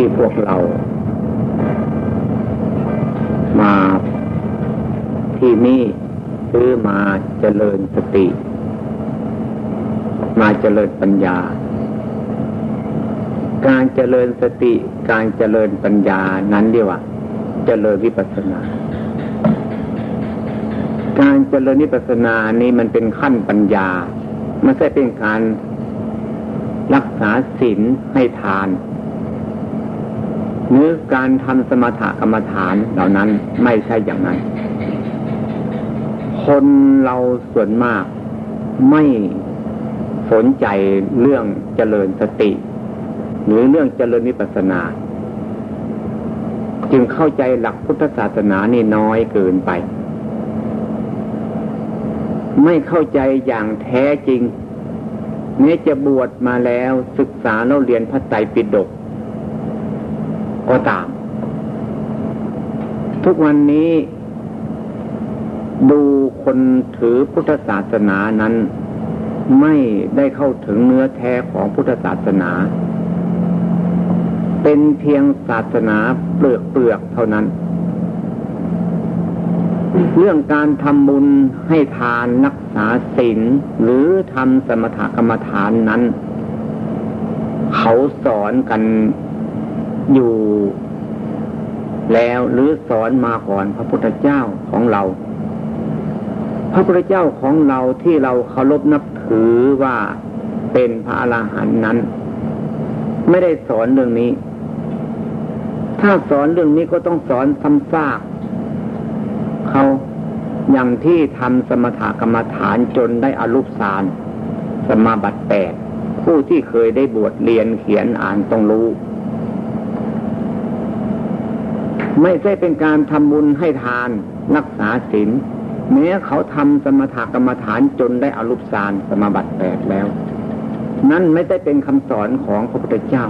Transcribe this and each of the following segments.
ที่พวกเรา มาที่นี่คือมาเจริญสติ มาเจริญปัญญา การเจริญสติ การเจริญปัญญานั้นเดียวว่าเจริญวิปัสสนา การเจริญวิปัสสนานี้มันเป็นขั้นปัญญาไม่ใช่เป็นการรักษาศีลให้ทาน หรือการทำสมถกรรมฐานเหล่านั้นไม่ใช่อย่างนั้น คนเราส่วนมากไม่สนใจเรื่องเจริญสติ หรือเรื่องเจริญวิปัสสนา จึงเข้าใจหลักพุทธศาสนานี่น้อยเกินไป ไม่เข้าใจอย่างแท้จริงเนี้จะบวชมาแล้วศึกษาแล้วเรียนพระไตรปิฎก ก็ตาม ทุกวันนี้ดูคนถือพุทธศาสนานั้น ไม่ได้เข้าถึงเนื้อแท้ของพุทธศาสนา เป็นเพียงศาสนาเปลือกเปลือกเท่านั้น เรื่องการทำบุญให้ทานรักษาศีลหรือทำสมถกรรมฐานนั้น เขาสอนกัน อยู่แล้วหรือสอนมาก่อนพระพุทธเจ้าของเรา พระพุทธเจ้าของเราที่เราเคารพนับถือว่าเป็นพระอรหันต์นั้น ไม่ได้สอนเรื่องนี้ ถ้าสอนเรื่องนี้ก็ต้องสอนซ้ำซากเขาอย่างที่ทำสมถกรรมฐานจนได้อรุปสารสมาบัติแปดผู้ที่เคยได้บวชเรียนเขียนอ่านต้องรู้ ไม่ใช่เป็นการทำบุญให้ทานรักษาศีลแม้เขาทำสมถกรรมฐานจนได้อรุปสารสมาบัติแปดแล้ว นั่นไม่ได้เป็นคำสอนของพระพุทธเจ้า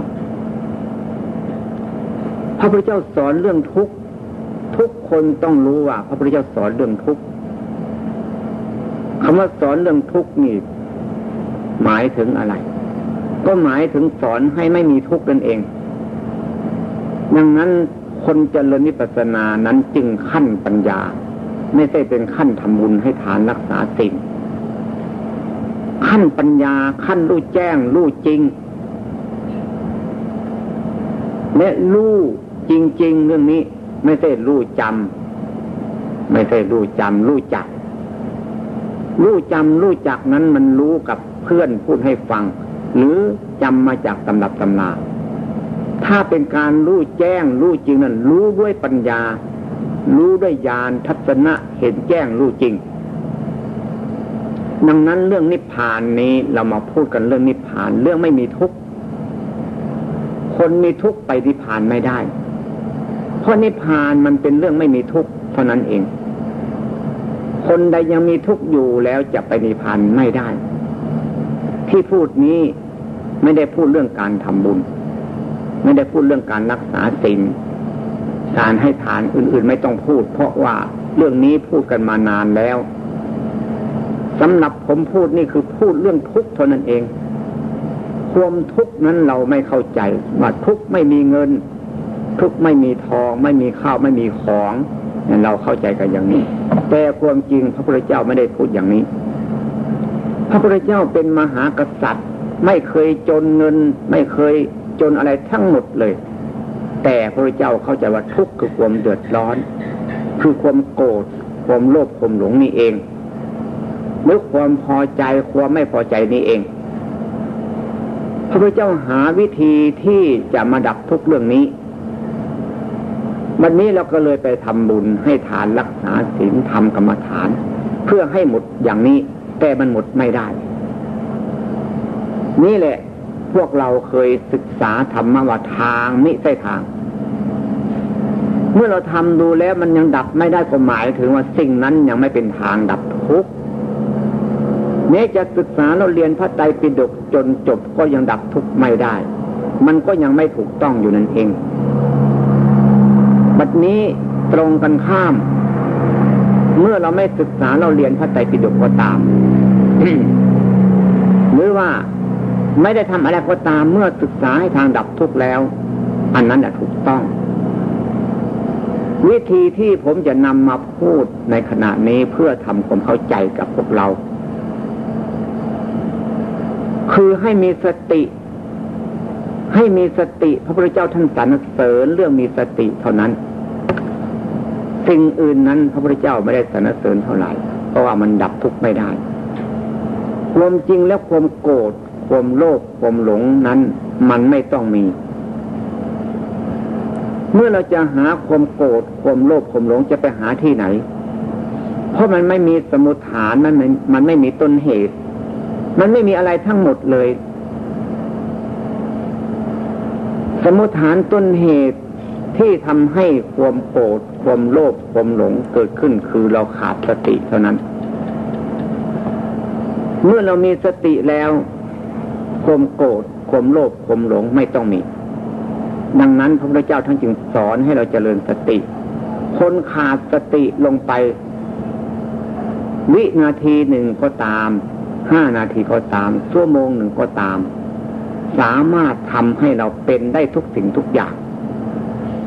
พระพุทธเจ้าสอนเรื่องทุกข์ทุกคนต้องรู้ว่า พระพุทธเจ้าสอนเรื่องทุกข์คำว่าสอนเรื่องทุกข์นี่หมายถึงอะไร ก็หมายถึงสอนให้ไม่มีทุกข์นั่นเอง ดังนั้น คนเจริญนิพพานานั้นจึงขั้นปัญญา ไม่ใช่เป็นขั้นทำบุญให้ทานรักษาสิ่งขั้นปัญญาขั้นรู้แจ้ง รู้จริง และรู้จริง ๆ เรื่องนี้ ไม่ใช่รู้จำไม่ใช่รู้จำรู้จัก รู้จำรู้จักนั้นมันรู้กับเพื่อนพูดให้ฟัง หรือจำมาจากตำรับตำรา ถ้าเป็นการรู้แจ้งรู้จริงนั้นรู้ด้วยปัญญา รู้ด้วยญาณทัศนะเห็นแจ้งรู้จริง ดังนั้นเรื่องนิพพานนี้เรามาพูดกันเรื่องนิพพานเรื่องไม่มีทุกข์คนมีทุกข์ไปนิพพานไม่ได้ เพราะนิพพานมันเป็นเรื่องไม่มีทุกข์เท่านั้นเอง คนใดยังมีทุกข์อยู่แล้วจะไปนิพพานไม่ได้ ที่พูดนี้ไม่ได้พูดเรื่องการทำบุญ ไม่ได้พูดเรื่องการรักษาศีลการให้ทานอื่น ๆ ไม่ต้องพูด เพราะว่าเรื่องนี้พูดกันมานานแล้วสำหรับผมพูดนี่คือพูดเรื่องทุกข์เท่านั้นเอง ความทุกข์นั้นเราไม่เข้าใจว่าทุกข์ไม่มีเงิน ทุกข์ไม่มีทอง ไม่มีข้าวไม่มีของเราเข้าใจกันอย่างนี้ แต่ความจริงพระพุทธเจ้าไม่ได้พูดอย่างนี้ พระพุทธเจ้าเป็นมหากษัตริย์ ไม่เคยจนเงิน ไม่เคย จนอะไรทั้งหมดเลย แต่พระเจ้าเข้าใจว่าทุกข์คือความเดือดร้อน คือความโกรธความโลภความหลงนี่เองหรือความพอใจความไม่พอใจนี่เอง พระพุทธเจ้าหาวิธีที่จะมาดับทุกเรื่องนี้ วันนี้เราก็เลยไปทำบุญให้ทานรักษาศีลทำกรรมฐาน เพื่อให้หมดอย่างนี้ แต่มันหมดไม่ได้ นี่แหละ พวกเราเคยศึกษาธรรมว่าทางมิใช่ทาง เมื่อเราทำดูแล้วมันยังดับไม่ได้ก็หมายถึงว่าสิ่งนั้นยังไม่เป็นทางดับทุกข์แม้จะศึกษาเราเรียนพระไตรปิฎกจนจบก็ยังดับทุกข์ไม่ได้ มันก็ยังไม่ถูกต้องอยู่นั่นเอง บัดนี้ตรงกันข้าม เมื่อเราไม่ศึกษาเราเรียนพระไตรปิฎกก็ตาม หรือว่า ไม่ได้ทำอะไรก็ตามเมื่อศึกษาให้ทางดับทุกข์แล้ว อันนั้นแหละถูกต้อง วิธีที่ผมจะนำมาพูดในขณะนี้เพื่อทำความเข้าใจกับพวกเรา คือให้มีสติ ให้มีสติ พระพุทธเจ้าท่านสรรเสริญเรื่องมีสติเท่านั้น สิ่งอื่นนั้นพระพุทธเจ้าไม่ได้สรรเสริญเท่าไหร่ เพราะว่ามันดับทุกข์ไม่ได้ความจริงแล้วความโกรธ ความโลภความหลงนั้น มันไม่ต้องมี เมื่อเราจะหาความโกรธความโลภความหลงจะไปหาที่ไหน เพราะมันไม่มีสมุทฐานมันมันมันไม่มีต้นเหตุ มันไม่มีอะไรทั้งหมดเลย สมุทฐานต้นเหตุที่ทำให้ความโกรธความโลภความหลงเกิดขึ้นคือเราขาดสติเท่านั้น เมื่อเรามีสติแล้ว ความโกรธความโลภความหลงไม่ต้องมี ดังนั้นพระพุทธเจ้าท่านจึงสอนให้เราเจริญสติ คนขาดสติลงไป วินาทีหนึ่งก็ตามห้านาทีก็ตามชั่วโมงหนึ่งก็ตาม สามารถทำให้เราเป็นได้ทุกสิ่งทุกอย่าง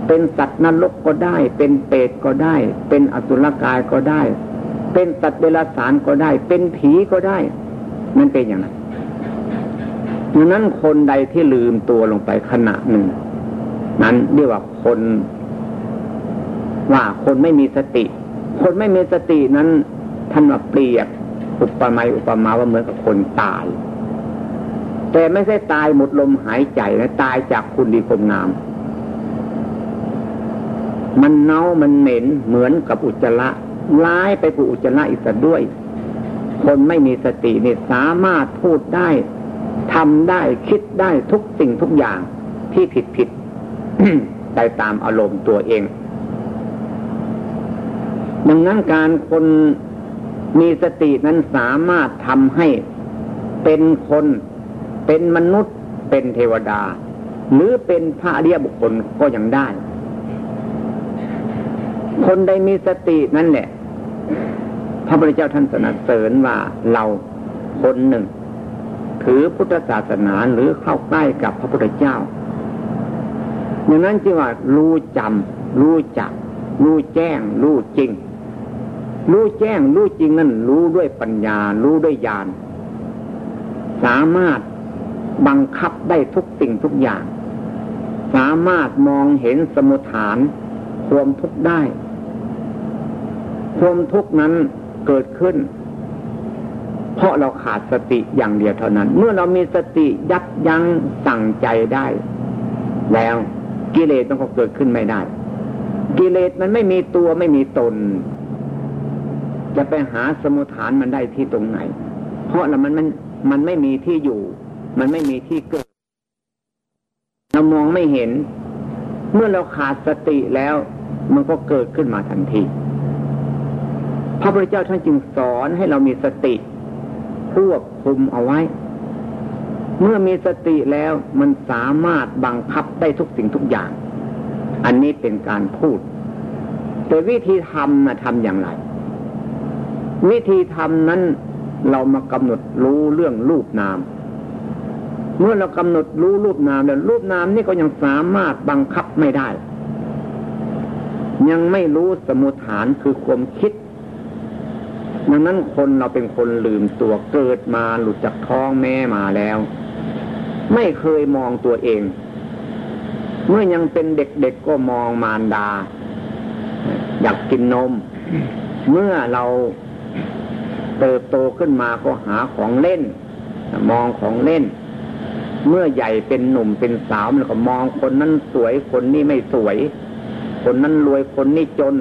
เป็นสัตว์นรกก็ได้ เป็นเปรตก็ได้ เป็นอสุรกายก็ได้ เป็นสัตว์เดรัจฉานก็ได้ เป็นผีก็ได้ มันเป็นอย่างนั้น ดังนั้นคนใดที่ลืมตัวลงไปขณะหนึ่ง นั้นเรียกว่าคน ว่าคนไม่มีสติ คนไม่มีสตินั้นท่านว่าเปรียบอุปมาอุปมาว่าเหมือนกับคนตาย แต่ไม่ใช่ตายหมดลมหายใจนะตายจากคุณดีคมงามมันเน่ามันเหม็นเหมือนกับอุจจาระร้ายไปกูอุจจาระอีกด้วย คนไม่มีสตินี่สามารถพูดได้ ทำได้คิดได้ทุกสิ่งทุกอย่างที่ผิดผิดได้ตามอารมณ์ตัวเอง ดังนั้นการคนมีสตินั้นสามารถทำให้เป็นคนเป็นมนุษย์เป็นเทวดา หรือเป็นพระเรียบุคคลก็ยังได้ คนใดมีสตินั่นแหละพระพุทธเจ้าท่านสนับเสริญว่าเราคนหนึ่ง ถือพุทธศาสนาหรือเข้าใกล้กับพระพุทธเจ้าดังนั้นจึงว่ารู้จำรู้จัก รู้แจ้ง รู้จริง รู้แจ้ง รู้จริงนั่นรู้ด้วยปัญญา รู้ด้วยญาณสามารถบังคับได้ทุกสิ่งทุกอย่าง สามารถมองเห็นสมุทฐานความทุกข์ได้ ความทุกข์นั้นเกิดขึ้น เพราะเราขาดสติอย่างเดียวเท่านั้น เมื่อเรามีสติยับยั้งสั่งใจได้ แล้วกิเลสมันก็เกิดขึ้นไม่ได้ กิเลสมันไม่มีตัวไม่มีตน จะไปหาสมุทฐานมันได้ที่ตรงไหน เพราะเรามันมันมันไม่มีที่อยู่ มันไม่มีที่เกิดเรามองไม่เห็น เมื่อเราขาดสติแล้ว มันก็เกิดขึ้นมาทันทีพระพุทธเจ้าท่านจึงสอนให้เรามีสติ ควบคุมเอาไว้ เมื่อมีสติแล้วมันสามารถบังคับได้ทุกสิ่งทุกอย่าง อันนี้เป็นการพูด แต่วิธีทำนะทำอย่างไร วิธีทำนั้นเรามากำหนดรู้เรื่องรูปนาม เมื่อเรากำหนดรู้รูปนามแล้วรูปนามนี่ก็ยังสามารถบังคับไม่ได้ ยังไม่รู้สมุทฐานคือความคิด ดังนั้นคนเราเป็นคนลืมตัวเกิดมาหลุดจากท้องแม่มาแล้ว ไม่เคยมองตัวเอง เมื่อยังเป็นเด็กๆกก็มองมารดา อยากกินนม เมื่อเราเติบโตขึ้นมาก็หาของเล่น มองของเล่น เมื่อใหญ่เป็นหนุ่มเป็นสาวแล้วก็มองคนนั้นสวยคนนี้ไม่สวย คนนั้นรวยคนนี้จน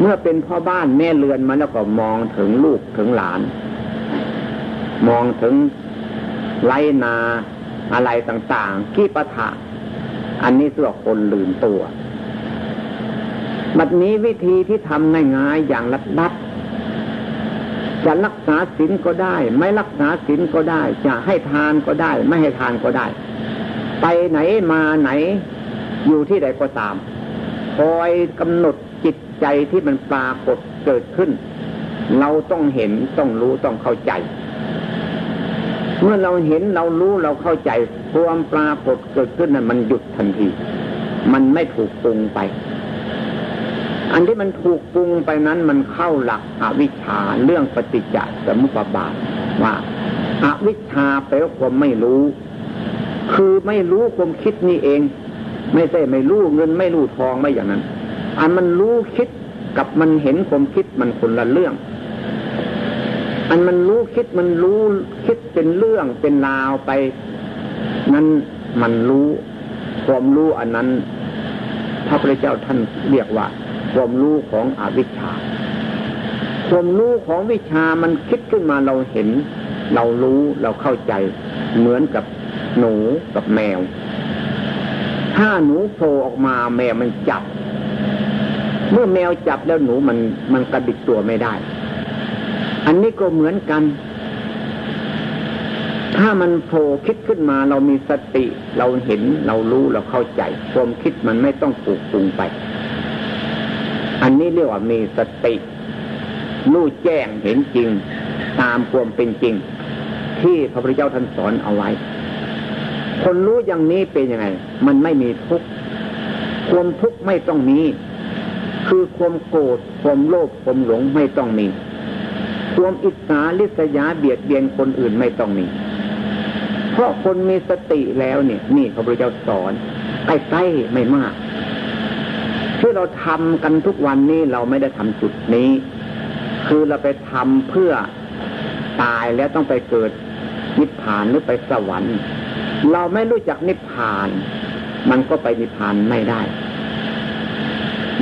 เมื่อเป็นพ่อบ้านแม่เรือนมาแล้วก็มองถึงลูกถึงหลาน มองถึงไรนาอะไรต่างๆขี้ปะทะอันนี้เสื่อคนลืมตัว บัดนี้วิธีที่ทำง่ายๆอย่างลัดๆจะรักษาศีลก็ได้ ไม่รักษาศีลก็ได้ จะให้ทานก็ได้ ไม่ให้ทานก็ได้ ไปไหนมาไหน อยู่ที่ใดก็ตาม คอยกำหนด ใจที่มันปรากฏเกิดขึ้น เราต้องเห็นต้องรู้ต้องเข้าใจ เมื่อเราเห็นเรารู้เราเข้าใจความปรากฏเกิดขึ้นนั้นมันหยุดทันที มันไม่ถูกปรุงไป อันที่มันถูกปรุงไปนั้นมันเข้าหลักอวิชชาเรื่องปฏิจจสมุปบาทว่าอาวิชชาแปลว่าความไม่รู้ คือไม่รู้ความคิดนี่เอง ไม่ใช่ไม่รู้เงินไม่รู้ทองไม่อย่างนั้น อันมันรู้คิดกับมันเห็นความคิดมันคนละเรื่อง อันมันรู้คิดมันรู้คิดเป็นเรื่องเป็นราวไป นั้นมันรู้ ความรู้อันนั้น พระพุทธเจ้าท่านเรียกว่า ความรู้ของอวิชชา ความรู้ของวิชามันคิดขึ้นมาเราเห็น เรารู้เราเข้าใจ เหมือนกับหนูกับแมว ถ้าหนูโผล่ออกมาแมวมันจับ เมื่อแมวจับแล้วหนูมันมันกระดิกตัวไม่ได้ อันนี้ก็เหมือนกัน ถ้ามันโผล่คิดขึ้นมาเรามีสติ เราเห็นเรารู้เราเข้าใจความคิดมันไม่ต้องปลูกปรุงไป อันนี้เรียกว่ามีสติรู้แจ้งเห็นจริง ตามความเป็นจริง ที่พระพุทธเจ้าท่านสอนเอาไว้ คนรู้อย่างนี้เป็นยังไง มันไม่มีทุกข์ความทุกข์ไม่ต้องมี คือความโกรธความโลภความหลงไม่ต้องมี ความอิจฉาลิษยาเบียดเบียนคนอื่นไม่ต้องมี เพราะคนมีสติแล้วเนี่ย นี่พระพุทธเจ้าสอนใกล้ๆไม่มากที่เราทำกันทุกวันนี้เราไม่ได้ทำจุดนี้ คือเราไปทำเพื่อตายแล้วต้องไปเกิดนิพพานหรือไปสวรรค์ เราไม่รู้จักนิพพาน มันก็ไปนิพพานไม่ได้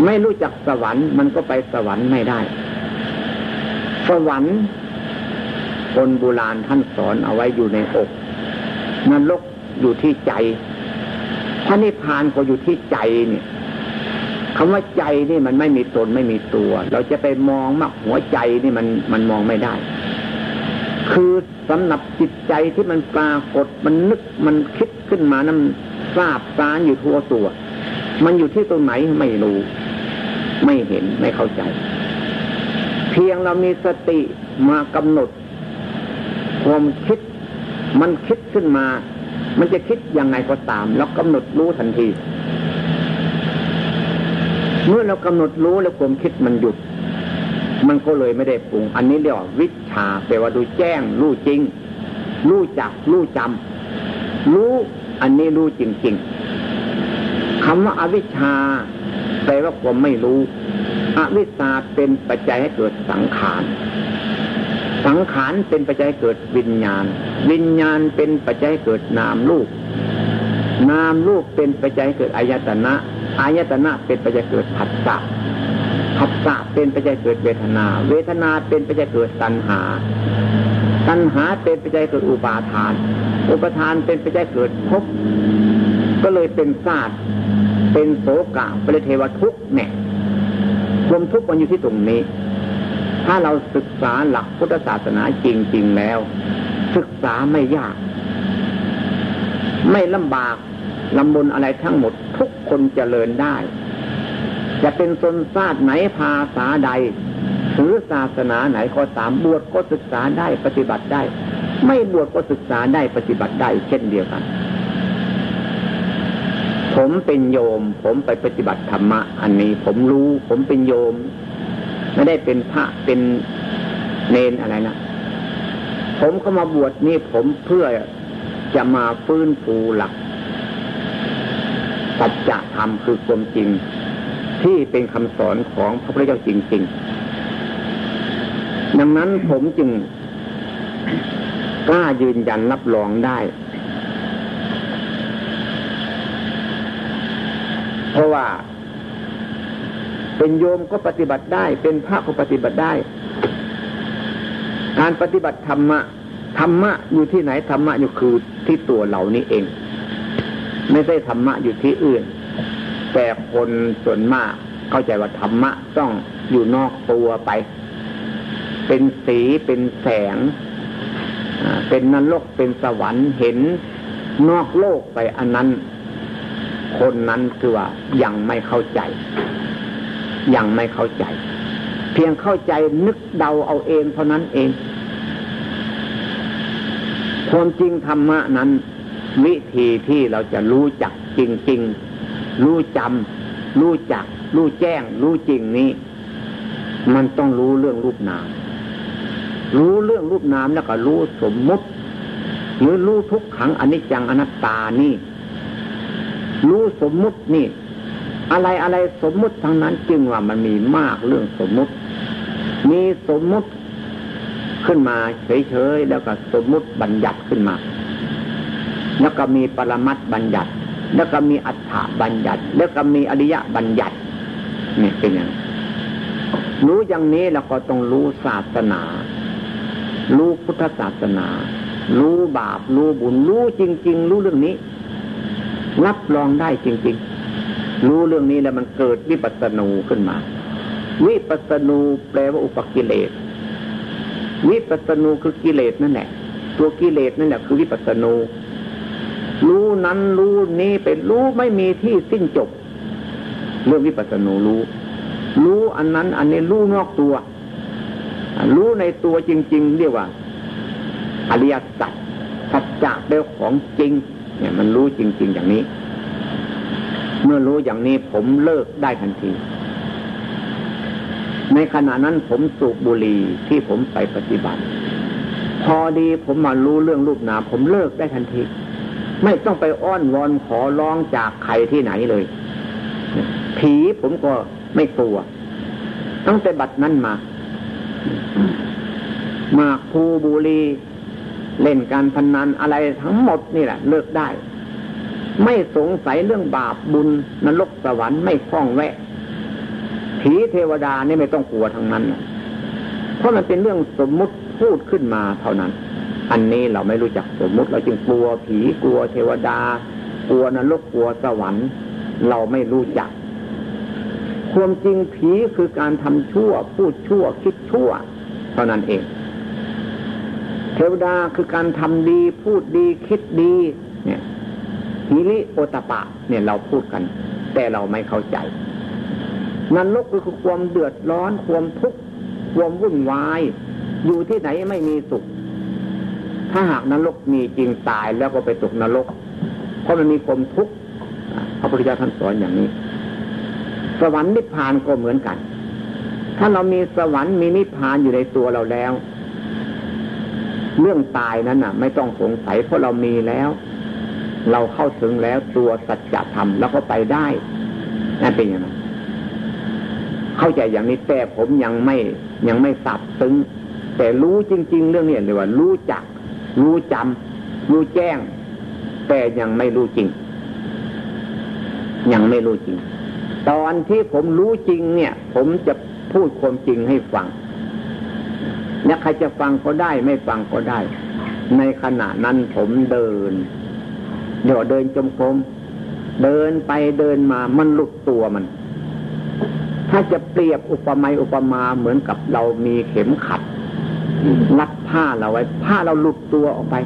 ไม่รู้จักสวรรค์มันก็ไปสวรรค์ไม่ได้ สวรรค์คนโบราณท่านสอนเอาไว้อยู่ในอกนรกอยู่ที่ใจพระนิพพานก็อยู่ที่ใจเนี่ยคำว่าใจนี่มันไม่มีตนไม่มีตัว เราจะไปมองมากหัวใจนี่มันมันมองไม่ได้ คือสำหรับจิตใจที่มันปรากฏมันนึกมันคิดขึ้นมานั้นทราบสารอยู่ทั่วตัว มันอยู่ที่ตรงไหนไม่รู้ ไม่เห็นไม่เข้าใจ เพียงเรามีสติมากำหนด ความคิด มันคิดขึ้นมา มันจะคิดยังไงก็ตามแล้วกำหนดรู้ทันที เมื่อเรากำหนดรู้แล้วความคิดมันหยุด มันก็เลยไม่ได้ปรุง อันนี้เรียกว่าวิชาแปลว่าดูแจ้ง รู้จริง รู้จัก รู้จำรู้อันนี้รู้จริง ๆคำว่าอาวิชชา แปลว่าความไม่รู้อวิชชาเป็นปัจจัยให้เกิดสังขาร สังขารเป็นปัจจัยให้เกิดวิญญาณ วิญญาณเป็นปัจจัยให้เกิดนามรูปนามรูปเป็นปัจจัยให้เกิดอายตนะอายตนะเป็นปัจจัยเกิดผัสสะผัสสะเป็นปัจจัยเกิดเวทนา เวทนาเป็นปัจจัยเกิดตัณหา ตัณหาเป็นปัจจัยเกิดอุปาทาน อุปาทานเป็นปัจจัยเกิดภพก็เลยเป็นศาสตร์ เป็นโสกะเป็นเทวทุกเนี่ยควมทุกมันอยู่ที่ตรงนี้ ถ้าเราศึกษาหลักพุทธศาสนาจริง ๆ แล้ว ศึกษาไม่ยาก ไม่ลำบากลำบนอะไรทั้งหมดทุกคนเจริญได้ จะเป็นชนชาติไหนภาษาใดหรือศาสนาไหนก็ตามบวชก็ศึกษาได้ปฏิบัติได้ ไม่บวชก็ศึกษาได้ปฏิบัติได้ เช่นเดียวกัน ผมเป็นโยม ผมไปปฏิบัติธรรมะ อันนี้ผมรู้ ผมเป็นโยม ไม่ได้เป็นพระเป็นเนนอะไรนะผมก็มาบวชนี่ผมเพื่อจะมาฟื้นฟูหลักปัจจธรรมคือความจริง ที่เป็นคำสอนของพระพุทธเจ้าจริง ๆ ดังนั้นผมจึงกล้ายืนยันรับรองได้ เพ ราะว่า เป็นโยมก็ปฏิบัติได้ เป็นพระก็ปฏิบัติได้ การปฏิบัติธรรมะธรรมะอยู่ที่ไหนธรรมะอยู่คือที่ตัวเรานี้เอง ไม่ใช่ธรรมะอยู่ที่อื่น แต่คนส่วนมากเข้าใจว่าธรรมะต้องอยู่นอกตัวไป เป็นสีเป็นแสงเป็นนรกเป็นสวรรค์เห็นนอกโลกไปอันนั้น คนนั้นคือว่ายังไม่เข้าใจ ยังไม่เข้าใจ เพียงเข้าใจนึกเดาเอาเองเท่านั้นเอง ความจริงธรรมะนั้น วิธีที่เราจะรู้จักจริงๆ รู้จำรู้จัก รู้แจ้ง รู้จริงนี้ มันต้องรู้เรื่องรูปนามรู้เรื่องรูปนามแล้วก็รู้สมมุติ หรือรู้ทุกขังอนิจจังอนัตตานี่ รู้สมมุตินี่ อะไรอะไรสมมุติทั้งนั้นจึงว่ามันมีมากเรื่องสมมุติ มีสมมุติขึ้นมาเฉยๆแล้วก็สมมุติบัญญัติขึ้นมา แล้วก็มีปรมัตบัญญัติ แล้วก็มีอัฏฐบัญญัติ แล้วก็มีอริยบัญญัตินี่เป็นอย่างรู้อย่างนี้เราก็ต้องรู้ศาสนา รู้พุทธศาสนา รู้บาป รู้บุญ รู้จริง ๆ รู้เรื่องนี้ รับรองได้จริง ๆ รู้เรื่องนี้แล้วมันเกิดวิปัสสนูขึ้นมา วิปัสสนูแปลว่าอุปกิเลส วิปัสสนูคือกิเลสนั่นแหละ ตัวกิเลสนั่นแหละคือวิปัสสนู รู้นั้นรู้นี้เป็นรู้ไม่มีที่สิ้นจบ เรื่องวิปัสสนูรู้ รู้อันนั้นอันนี้รู้นอกตัว รู้ในตัวจริง ๆ เรียกว่าอริยสัจสัจจะเป็นของจริง เนี่ยมันรู้จริง ๆ อย่างนี้ เมื่อรู้อย่างนี้ผมเลิกได้ทันที ในขณะนั้นผมสูบบุหรี่ที่ผมไปปฏิบัติ พอดีผมมารู้เรื่องรูปนามผมเลิกได้ทันที ไม่ต้องไปอ้อนวอนขอร้องจากใครที่ไหนเลย ผีผมก็ไม่กลัว ตั้งแต่บัดนั้นมา มาคูบุรี เล่นการพนนันอะไรทั้งหมดนี่แหละเลิกได้ ไม่สงสัยเรื่องบาปบุญนรกสวรรค์ไม่คล้องแวะ ผีเทวดานี่ไม่ต้องกลัวทั้งนั้น เพราะมันเป็นเรื่องสมมุติพูดขึ้นมาเท่านั้น อันนี้เราไม่รู้จักสมมุติ เราจึงกลัวผีกลัวเทวดา กลัวนรกกลัวสวรรค์ เราไม่รู้จัก ความจริงผีคือการทำชั่ว พูดชั่วคิดชั่ว เท่านั้นเอง เทวดาคือการทำดีพูดดีคิดดี เนี่ยฮิริโอตปะ เนี่ยเราพูดกัน แต่เราไม่เข้าใจนรกคือความเดือดร้อนความทุกข์ความวุ่นวาย อยู่ที่ไหนไม่มีสุข ถ้าหากนรกมีจริงตายแล้วก็ไปตกนรก เพราะมันมีความทุกข์พระพุทธเจ้าท่านสอนอย่างนี้ สวรรค์นิพพานก็เหมือนกัน ถ้าเรามีสวรรค์มีนิพพานอยู่ในตัวเราแล้ว เรื่องตายนั้นน่ะ ไม่ต้องสงสัยเพราะเรามีแล้ว เราเข้าถึงแล้วตัวสัจธรรมแล้วก็ไปได้นั่นเป็นอย่างนั้นเข้าใจอย่างนี้แต่ผมยังไม่ยังไม่สับซึ้งแต่รู้จริง ๆ เรื่องนี้เลยว่า รู้จัก รู้จำรู้แจ้ง แต่ยังไม่รู้จริง ยังไม่รู้จริง ตอนที่ผมรู้จริงเนี่ย ผมจะพูดความจริงให้ฟัง เนี่ยใครจะฟังก็ได้ไม่ฟังก็ได้ ในขณะนั้นผมเดิน เดี๋ยวเดินจมกรมเดินไปเดินมามันหลุดตัวมัน ถ้าจะเปรียบอุปมาอุปมาเหมือนกับเรามีเข็มขัดรัดผ้าเราไว้ ผ้าเราหลุดตัวออกไป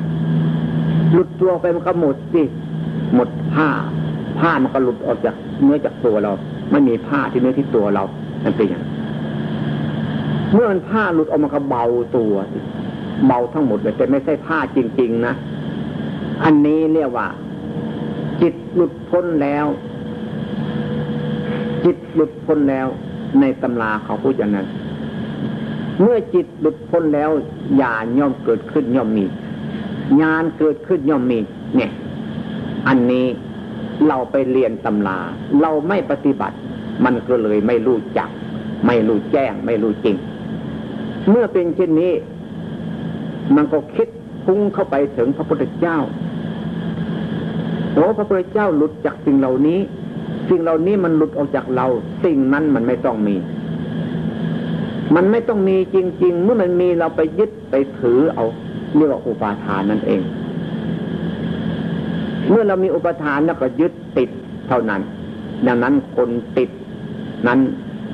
หลุดตัวไปมันก็หมดสิหมดผ้า ผ้ามันก็หลุดออกจากเนื้อจากตัวเรา ไม่มีผ้าที่เนื้อที่ตัวเรานั่นเป็นอย่าง เมื่อมันผ้าหลุดออกมาก็เบาตัวเบาทั้งหมดเลยแต่ไม่ใช่ผ้าจริง ๆ นะ อันนี้เรียกว่า จิตหลุดพ้นแล้ว จิตหลุดพ้นแล้ว ในตำราเขาพูดอย่างนั้น เมื่อจิตหลุดพ้นแล้วญาณย่อมเกิดขึ้นย่อมมีญาณเกิดขึ้นย่อมมี เนี่ย อันนี้เราไปเรียนตำรา เราไม่ปฏิบัติ มันก็เลยไม่รู้จัก ไม่รู้แจ้ง ไม่รู้จริง เมื่อเป็นเช่นนี้ มันก็คิดพุ่งเข้าไปถึงพระพุทธเจ้าโอ้พระพุทธเจ้าหลุดจากสิ่งเหล่านี้ สิ่งเหล่านี้มันหลุดออกจากเรา สิ่งนั้นมันไม่ต้องมี มันไม่ต้องมีจริง ๆ เมื่อมันมีเราไปยึดไปถือเอาเรียกว่าอุปาทานนั่นเอง เมื่อเรามีอุปทานแล้วก็ยึดติดเท่านั้น ดังนั้นคนติดนั้น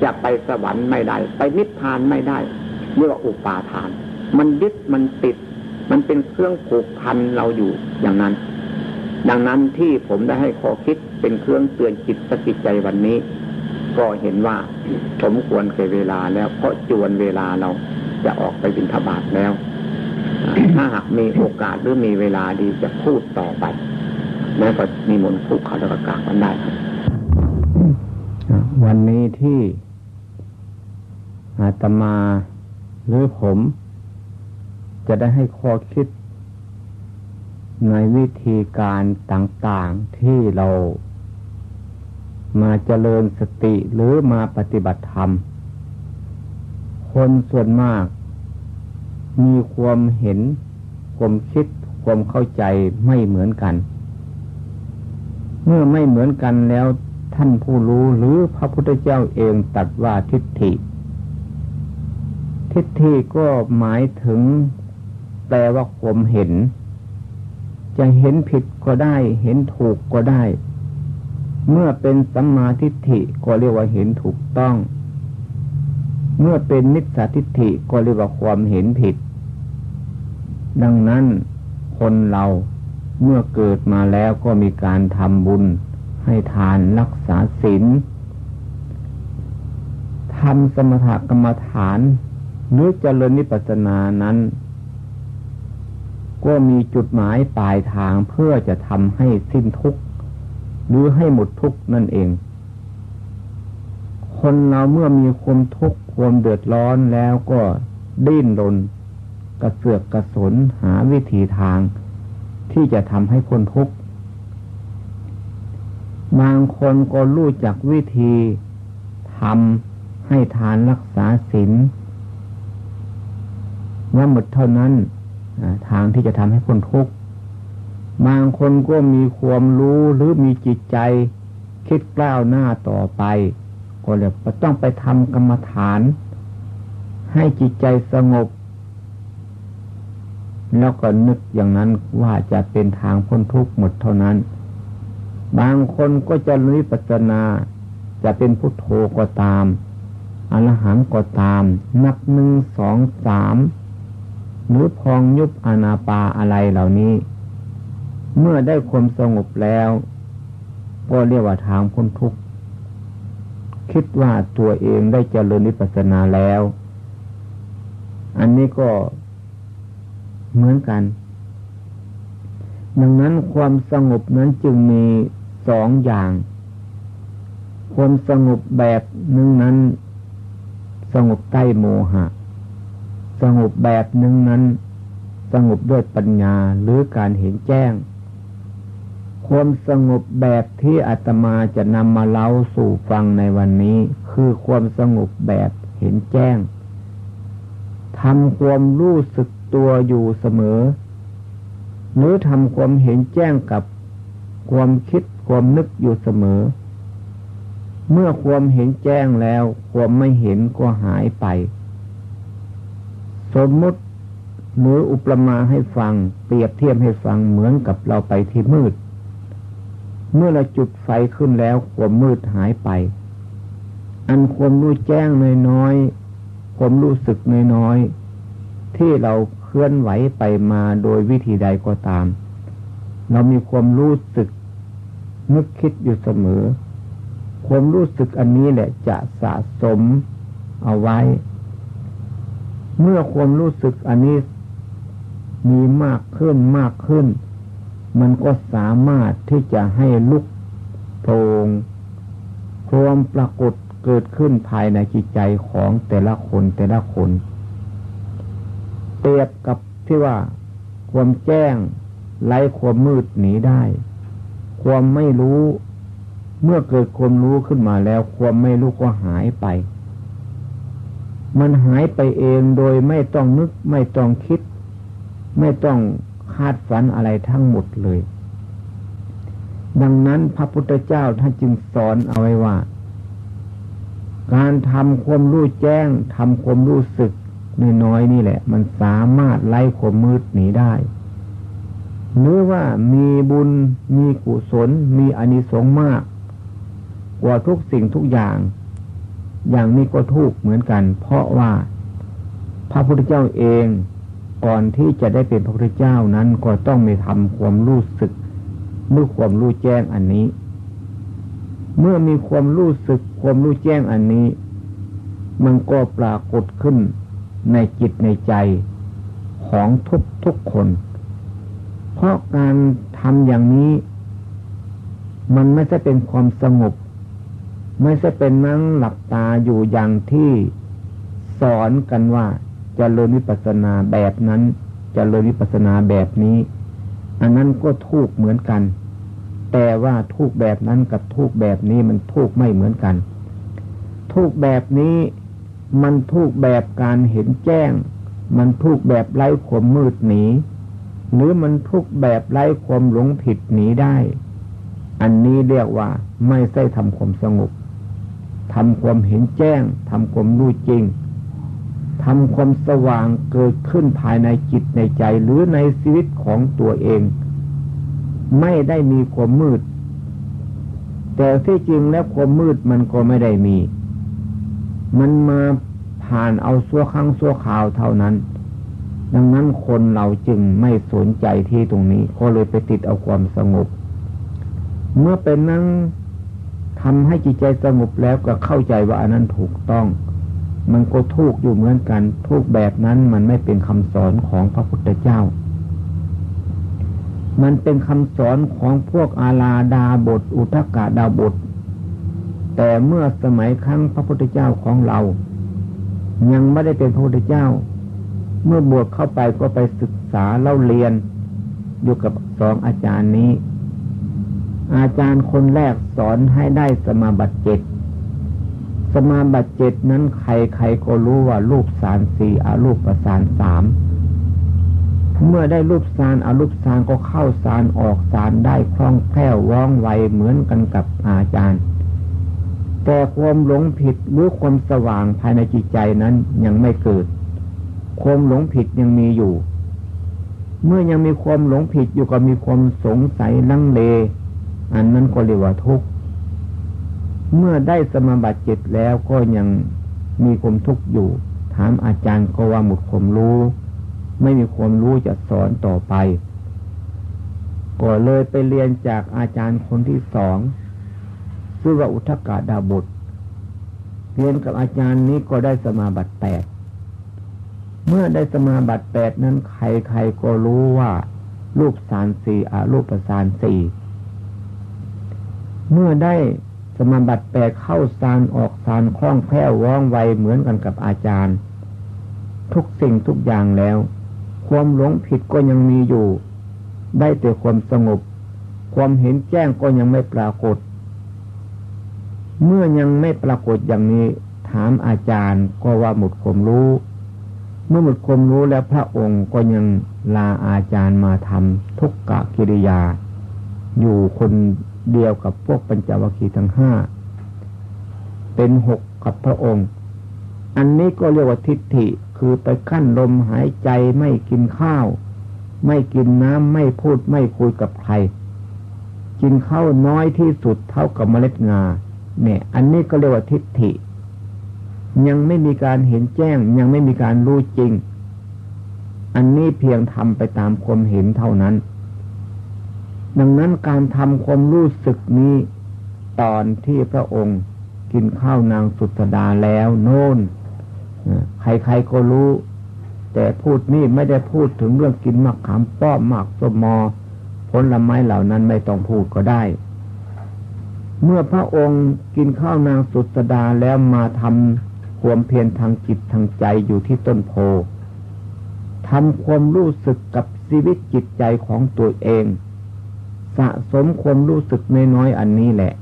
จะไปสวรรค์ไม่ได้ ไปนิพพานไม่ได้ เรียกว่าอุปาทาน มันยึดมันติด มันเป็นเครื่องผูกพันเราอยู่อย่างนั้น ดังนั้นที่ผมได้ให้ข้อคิดเป็นเครื่องเตือนจิตสติใจวันนี้ ก็เห็นว่าสมควรเกเวลาแล้วเพราะจวนเวลาเราจะออกไปบินทบาทแล้ว ถ้าหากมีโอกาสหรือมีเวลาดีจะพูดต่อไปแล้วก็มีมนต์ผูกเขาแล้วก็กราบกันได้ครับวันนี้ที่อาตมา หรือผม จะได้ให้ข้อคิด ในวิธีการต่างๆที่เรา มาเจริญสติหรือมาปฏิบัติธรรม คนส่วนมาก มีความเห็น ความคิด ความเข้าใจไม่เหมือนกัน เมื่อไม่เหมือนกันแล้วท่านผู้รู้หรือพระพุทธเจ้าเองตัดว่าทิฏฐิ ทิฏฐิก็หมายถึง แปลว่าความเห็น จะเห็นผิดก็ได้ เห็นถูกก็ได้ เมื่อเป็นสัมมาทิฏฐิก็เรียกว่าเห็นถูกต้อง เมื่อเป็นนิสสทิฏฐิก็เรียกว่าความเห็นผิด ดังนั้นคนเราเมื่อเกิดมาแล้วก็มีการทำบุญ ให้ทานรักษาศีลทำสมถกรรมฐาน หรือเจริญนิพพานานั้น ก็มีจุดหมายปลายทางเพื่อจะทำให้สิ้นทุกข์หรือให้หมดทุกข์นั่นเอง คนเราเมื่อมีความทุกข์ความเดือดร้อนแล้วก็ดิ้นรนกระเสือกกระสนหาวิธีทาง ที่จะทำให้พ้นทุกข์บางคนก็รู้จักวิธีทำให้ทานรักษาศีล ว่าหมดเท่านั้นทางที่จะทำให้พ้นทุกข์บางคนก็มีความรู้หรือมีจิตใจ คิดกล้าวหน้าต่อไป ก็เลยต้องไปทำกรรมฐาน ให้จิตใจสงบ แล้วก็นึกอย่างนั้นว่าจะเป็นทางพ้นทุกข์หมดเท่านั้น บางคนก็จะริปัสนา จะเป็นพุทโธก็ตามอรหังก็ตาม นับหนึ่งสองสาม หรือพองยุบอนาปาอะไรเหล่านี้ เมื่อได้ความสงบแล้ว ก็เรียกว่าทางพ้นทุกข์คิดว่าตัวเองได้เจริญนิพพานาแล้ว อันนี้ก็เหมือนกัน ดังนั้นความสงบนั้นจึงมีสองอย่าง ความสงบแบบหนึ่งนั้น สงบใต้โมหะ สงบแบบหนึ่งนั้น สงบด้วยปัญญาหรือการเห็นแจ้ง ความสงบแบบที่อาตมาจะนำมาเล่าสู่ฟังในวันนี้ คือความสงบแบบเห็นแจ้งทำความรู้สึกตัวอยู่เสมอ หรือทำความเห็นแจ้งกับความคิดความนึกอยู่เสมอ เมื่อความเห็นแจ้งแล้ว ความไม่เห็นก็หายไป สมมติหรืออุปมาให้ฟัง เปรียบเทียบให้ฟังเหมือนกับเราไปที่มืด เมื่อเราจุดไฟขึ้นแล้วความมืดหายไป อันความรู้แจ้งน้อยๆความรู้สึกน้อยๆที่เราเคลื่อนไหวไปมาโดยวิธีใดก็ตาม เรามีความรู้สึกนึกคิดอยู่เสมอ ความรู้สึกอันนี้แหละจะสะสมเอาไว้ เมื่อความรู้สึกอันนี้มีมากขึ้นมากขึ้น มันก็สามารถที่จะให้ลุกโพงรวามปรากฏเกิดขึ้นภายในจิตใจของแต่ละคนแต่ละคนเปรียบกับที่ว่า ความแจ้งไล่ความมืดหนีได้ ความไม่รู้ เมื่อเกิดความรู้ขึ้นมาแล้ว ความไม่รู้ก็หายไป มันหายไปเองโดยไม่ต้องนึก ไม่ต้องคิด ไม่ต้องคาดฝันอะไรทั้งหมดเลย ดังนั้นพระพุทธเจ้าท่านจึงสอนเอาไว้ว่า การทำความรู้แจ้งทำความรู้สึกน้อยๆนี่แหละ มันสามารถไล่ความมืดหนีได้หรือว่ามีบุญมีกุศล มีอนิสงส์มาก กว่าทุกสิ่งทุกอย่าง อย่างนี้ก็ทุกข์เหมือนกัน เพราะว่าพระพุทธเจ้าเองก่อนที่จะได้เป็นพระพุทธเจ้านั้นก็ต้องมีทำความรู้สึกรู้ความรู้แจ้งอันนี้ เมื่อมีความรู้สึกความรู้แจ้งอันนี้ มันก็ปรากฏขึ้นในจิตในใจของทุกทุกคน เพราะการทำอย่างนี้ มันไม่ใช่เป็นความสงบ ไม่ใช่เป็นนั่งหลับตาอยู่อย่างที่สอนกันว่าจะเริญวิปัสนาแบบนั้นจะเริญวิปัสนาแบบนี้ อันนั้นก็ทุกเหมือนกัน แต่ว่าทุกแบบนั้นกับทุกแบบนี้มันทุกไม่เหมือนกันทุกแบบนี้มันทุกแบบการเห็นแจ้ง มันทุกแบบไร้ความมืดหนี หรือมันทุกแบบไร้ความหลงผิดหนีได้ อันนี้เรียกว่าไม่ใช่ทำความสงบ ทำความเห็นแจ้งทำความรู้จริงทำความสว่างเกิดขึ้นภายในจิตในใจหรือในชีวิตของตัวเอง ไม่ได้มีความมืด แต่ที่จริงแล้วความมืดมันก็ไม่ได้มี มันมาผ่านเอาซัวครั้งซัวข่าวเท่านั้น ดังนั้นคนเราจึงไม่สนใจที่ตรงนี้ก็เลยไปติดเอาความสงบ เมื่อเป็นนั่ง ทำให้จิตใจสงบแล้วก็เข้าใจว่าอันนั้นถูกต้อง มันก็ทุกอยู่เหมือนกัน ทุกแบบนั้นมันไม่เป็นคำสอนของพระพุทธเจ้า มันเป็นคำสอนของพวกอาลาดาบท อุทกาดาบท แต่เมื่อสมัยครั้งพระพุทธเจ้าของเรา ยังไม่ได้เป็นพระพุทธเจ้า เมื่อบวชเข้าไปก็ไปศึกษาเล่าเรียนอยู่กับสองอาจารย์นี้ อาจารย์คนแรกสอนให้ได้สมาบัติเจ็ดสมาบัติเจ็ดนั้นใครใครก็รู้ว่ารูปสารสี่อารูปประสานสามเมื่อได้รูปสารอารูปสารก็เข้าสารออกสารได้คล่องแคล่วว่องไวเหมือนกันกับอาจารย์ แต่ความหลงผิดหรือความสว่างภายในจิตใจนั้นยังไม่เกิด ความหลงผิดยังมีอยู่ เมื่อยังมีความหลงผิดอยู่ก็มีความสงสัยลังเล อันนั้นก็เรียกว่าทุกข์เมื่อได้สมาบัติเจ็ดแล้วก็ยังมีความทุกข์อยู่ ถามอาจารย์ก็ว่าหมดความรู้ ไม่มีความรู้จะสอนต่อไป ก็เลยไปเรียนจากอาจารย์คนที่สองชื่อว่าอุทกาดาบุตร เรียนกับอาจารย์นี้ก็ได้สมาบัติแปดเมื่อได้สมาบัติแปดนั้นใครๆก็รู้ว่า รูปสารสี่อารูปประสานสี่ เมื่อได้สมาบัติแปลเข้าสารออกสารคล่องแคล่วว่องไวเหมือนกันกับอาจารย์ ทุกสิ่งทุกอย่างแล้ว ความหลงผิดก็ยังมีอยู่ ได้แต่ความสงบ ความเห็นแจ้งก็ยังไม่ปรากฏ เมื่อยังไม่ปรากฏอย่างนี้ ถามอาจารย์ก็ว่าหมดความรู้ เมื่อหมดความรู้แล้วพระองค์ก็ยังลาอาจารย์มาทำทุกกะกิริยา อยู่คน เดียวกับพวกปัญจวัคคีย์ทั้งห้าเป็นหกกับพระองค์ อันนี้ก็เรียกว่าทิฏฐิคือไปขั้นลมหายใจไม่กินข้าว ไม่กินน้ำไม่พูดไม่คุยกับใคร กินข้าวน้อยที่สุดเท่ากับเมล็ดงา เนี่ย อันนี้ก็เรียกว่าทิฏฐิ ยังไม่มีการเห็นแจ้ง ยังไม่มีการรู้จริง อันนี้เพียงทำไปตามความเห็นเท่านั้น ดังนั้นการทำความรู้สึกนี้ ตอนที่พระองค์กินข้าวนางสุดาแล้วโน่นใครๆก็รู้ แต่พูดนี่ไม่ได้พูดถึงเรื่องกินมะขามป้อมมากสมอผลไม้เหล่านั้นไม่ต้องพูดก็ได้ เมื่อพระองค์กินข้าวนางสุดดาแล้วมาทำความเพียรทางจิตทางใจอยู่ที่ต้นโพทำความรู้สึกกับชีวิตจิตใจของตัวเอง สะสมความรู้สึกน้อยๆอันนี้แหละ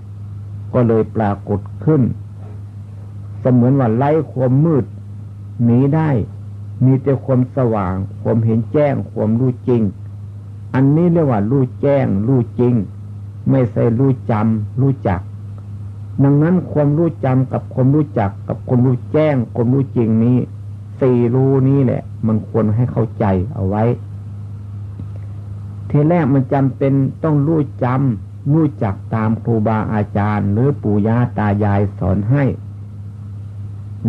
ก็เลยปรากฏขึ้น เสมือนว่าไล่ความมืดหนีได้ มีแต่ความสว่าง ความเห็นแจ้ง ความรู้จริง อันนี้เรียกว่ารู้แจ้ง รู้จริง ไม่ใช่รู้จำรู้จัก ดังนั้นความรู้จำกับความรู้จัก กับความรู้แจ้ง ความรู้จริงนี้ สี่รู้นี้แหละ มันควรให้เข้าใจเอาไว้ ทีแรกมันจำเป็นต้องรู้จำรู้จักตามครูบาอาจารย์ หรือปู่ย่าตายายสอนให้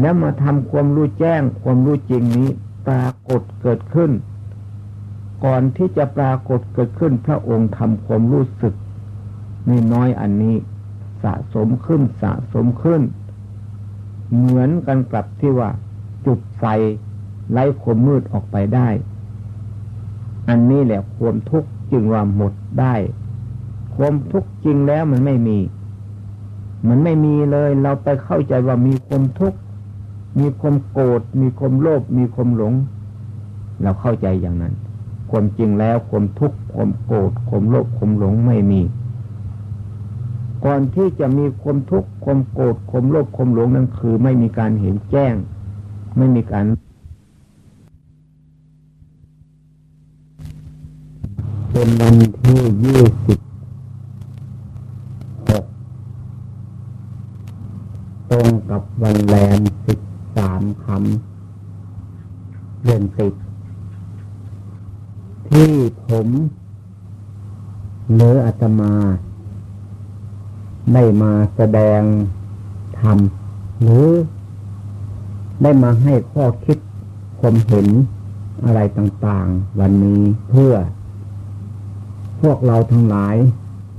แล้วมาทำความรู้แจ้งความรู้จริงนี้ปรากฏเกิดขึ้น ก่อนที่จะปรากฏเกิดขึ้น พระองค์ทำความรู้สึกในน้อยอันนี้สะสมขึ้นสะสมขึ้น เหมือนกันกับที่ว่า จุดไฟไล่ความมืดออกไปได้ อันนี้แหละความทุกข์จึงว่าหมดได้ ความทุกข์จริงแล้วมันไม่มี มันไม่มีเลย เราไปเข้าใจว่ามีความทุกข์มีความโกรธมีความโลภมีความหลง เราเข้าใจอย่างนั้น ความจริงแล้วความทุกข์ความโกรธความโลภความหลงไม่มีก่อนที่จะมีความทุกข์ความโกรธความโลภความหลงนั้นคือ ไม่มีการเห็นแจ้ง ไม่มีการ เป็นวันที่ยี่สิบหกตรงกับวันแรมสิบสามคำเดือนสิบที่ผมเนื้ออาตมาได้มาแสดงธรรมหรือได้มาให้ข้อคิดความเห็นอะไรต่าง ๆ วันนี้เพื่อ พวกเราทั้งหลาย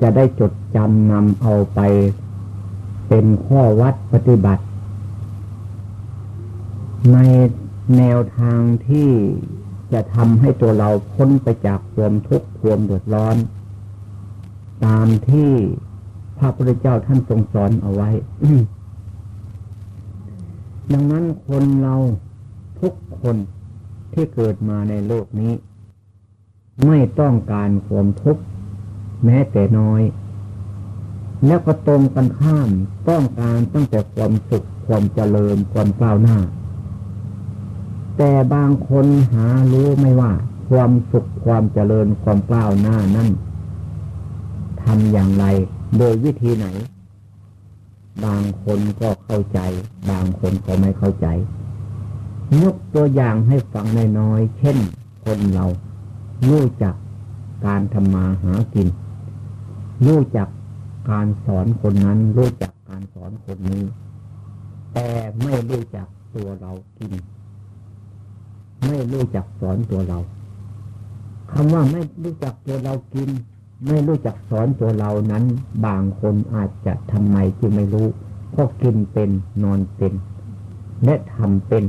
จะได้จดจำนำเอาไป เป็นข้อวัดปฏิบัติ ในแนวทางที่จะทำให้ตัวเราพ้นไปจากความทุกข์ความเดือดร้อน ตามที่พระพุทธเจ้าท่านทรงสอนเอาไว้ ดังนั้นคนเราทุกคนที่เกิดมาในโลกนี้ ไม่ต้องการความทุกข์แม้แต่น้อย แล้วก็ตรงกันข้ามต้องการตั้งแต่ความสุขความเจริญความก้าวหน้า แต่บางคนหารู้ไม่ว่า ความสุขความเจริญความก้าวหน้านั้นทำอย่างไร โดยวิธีไหน บางคนก็เข้าใจ บางคนก็ไม่เข้าใจยกตัวอย่างให้ฟังน้อยๆเช่นคนเรา รู้จักการทำมาหากิน รู้จักการสอนคนนั้น รู้จักการสอนคนนี้ แต่ไม่รู้จักตัวเรากิน ไม่รู้จักสอนตัวเราคำว่าไม่รู้จักตัวเรากิน ไม่รู้จักสอนตัวเรานั้น บางคนอาจจะทำไมจึงไม่รู้เพราะกินเป็นนอนเป็น และทำเป็น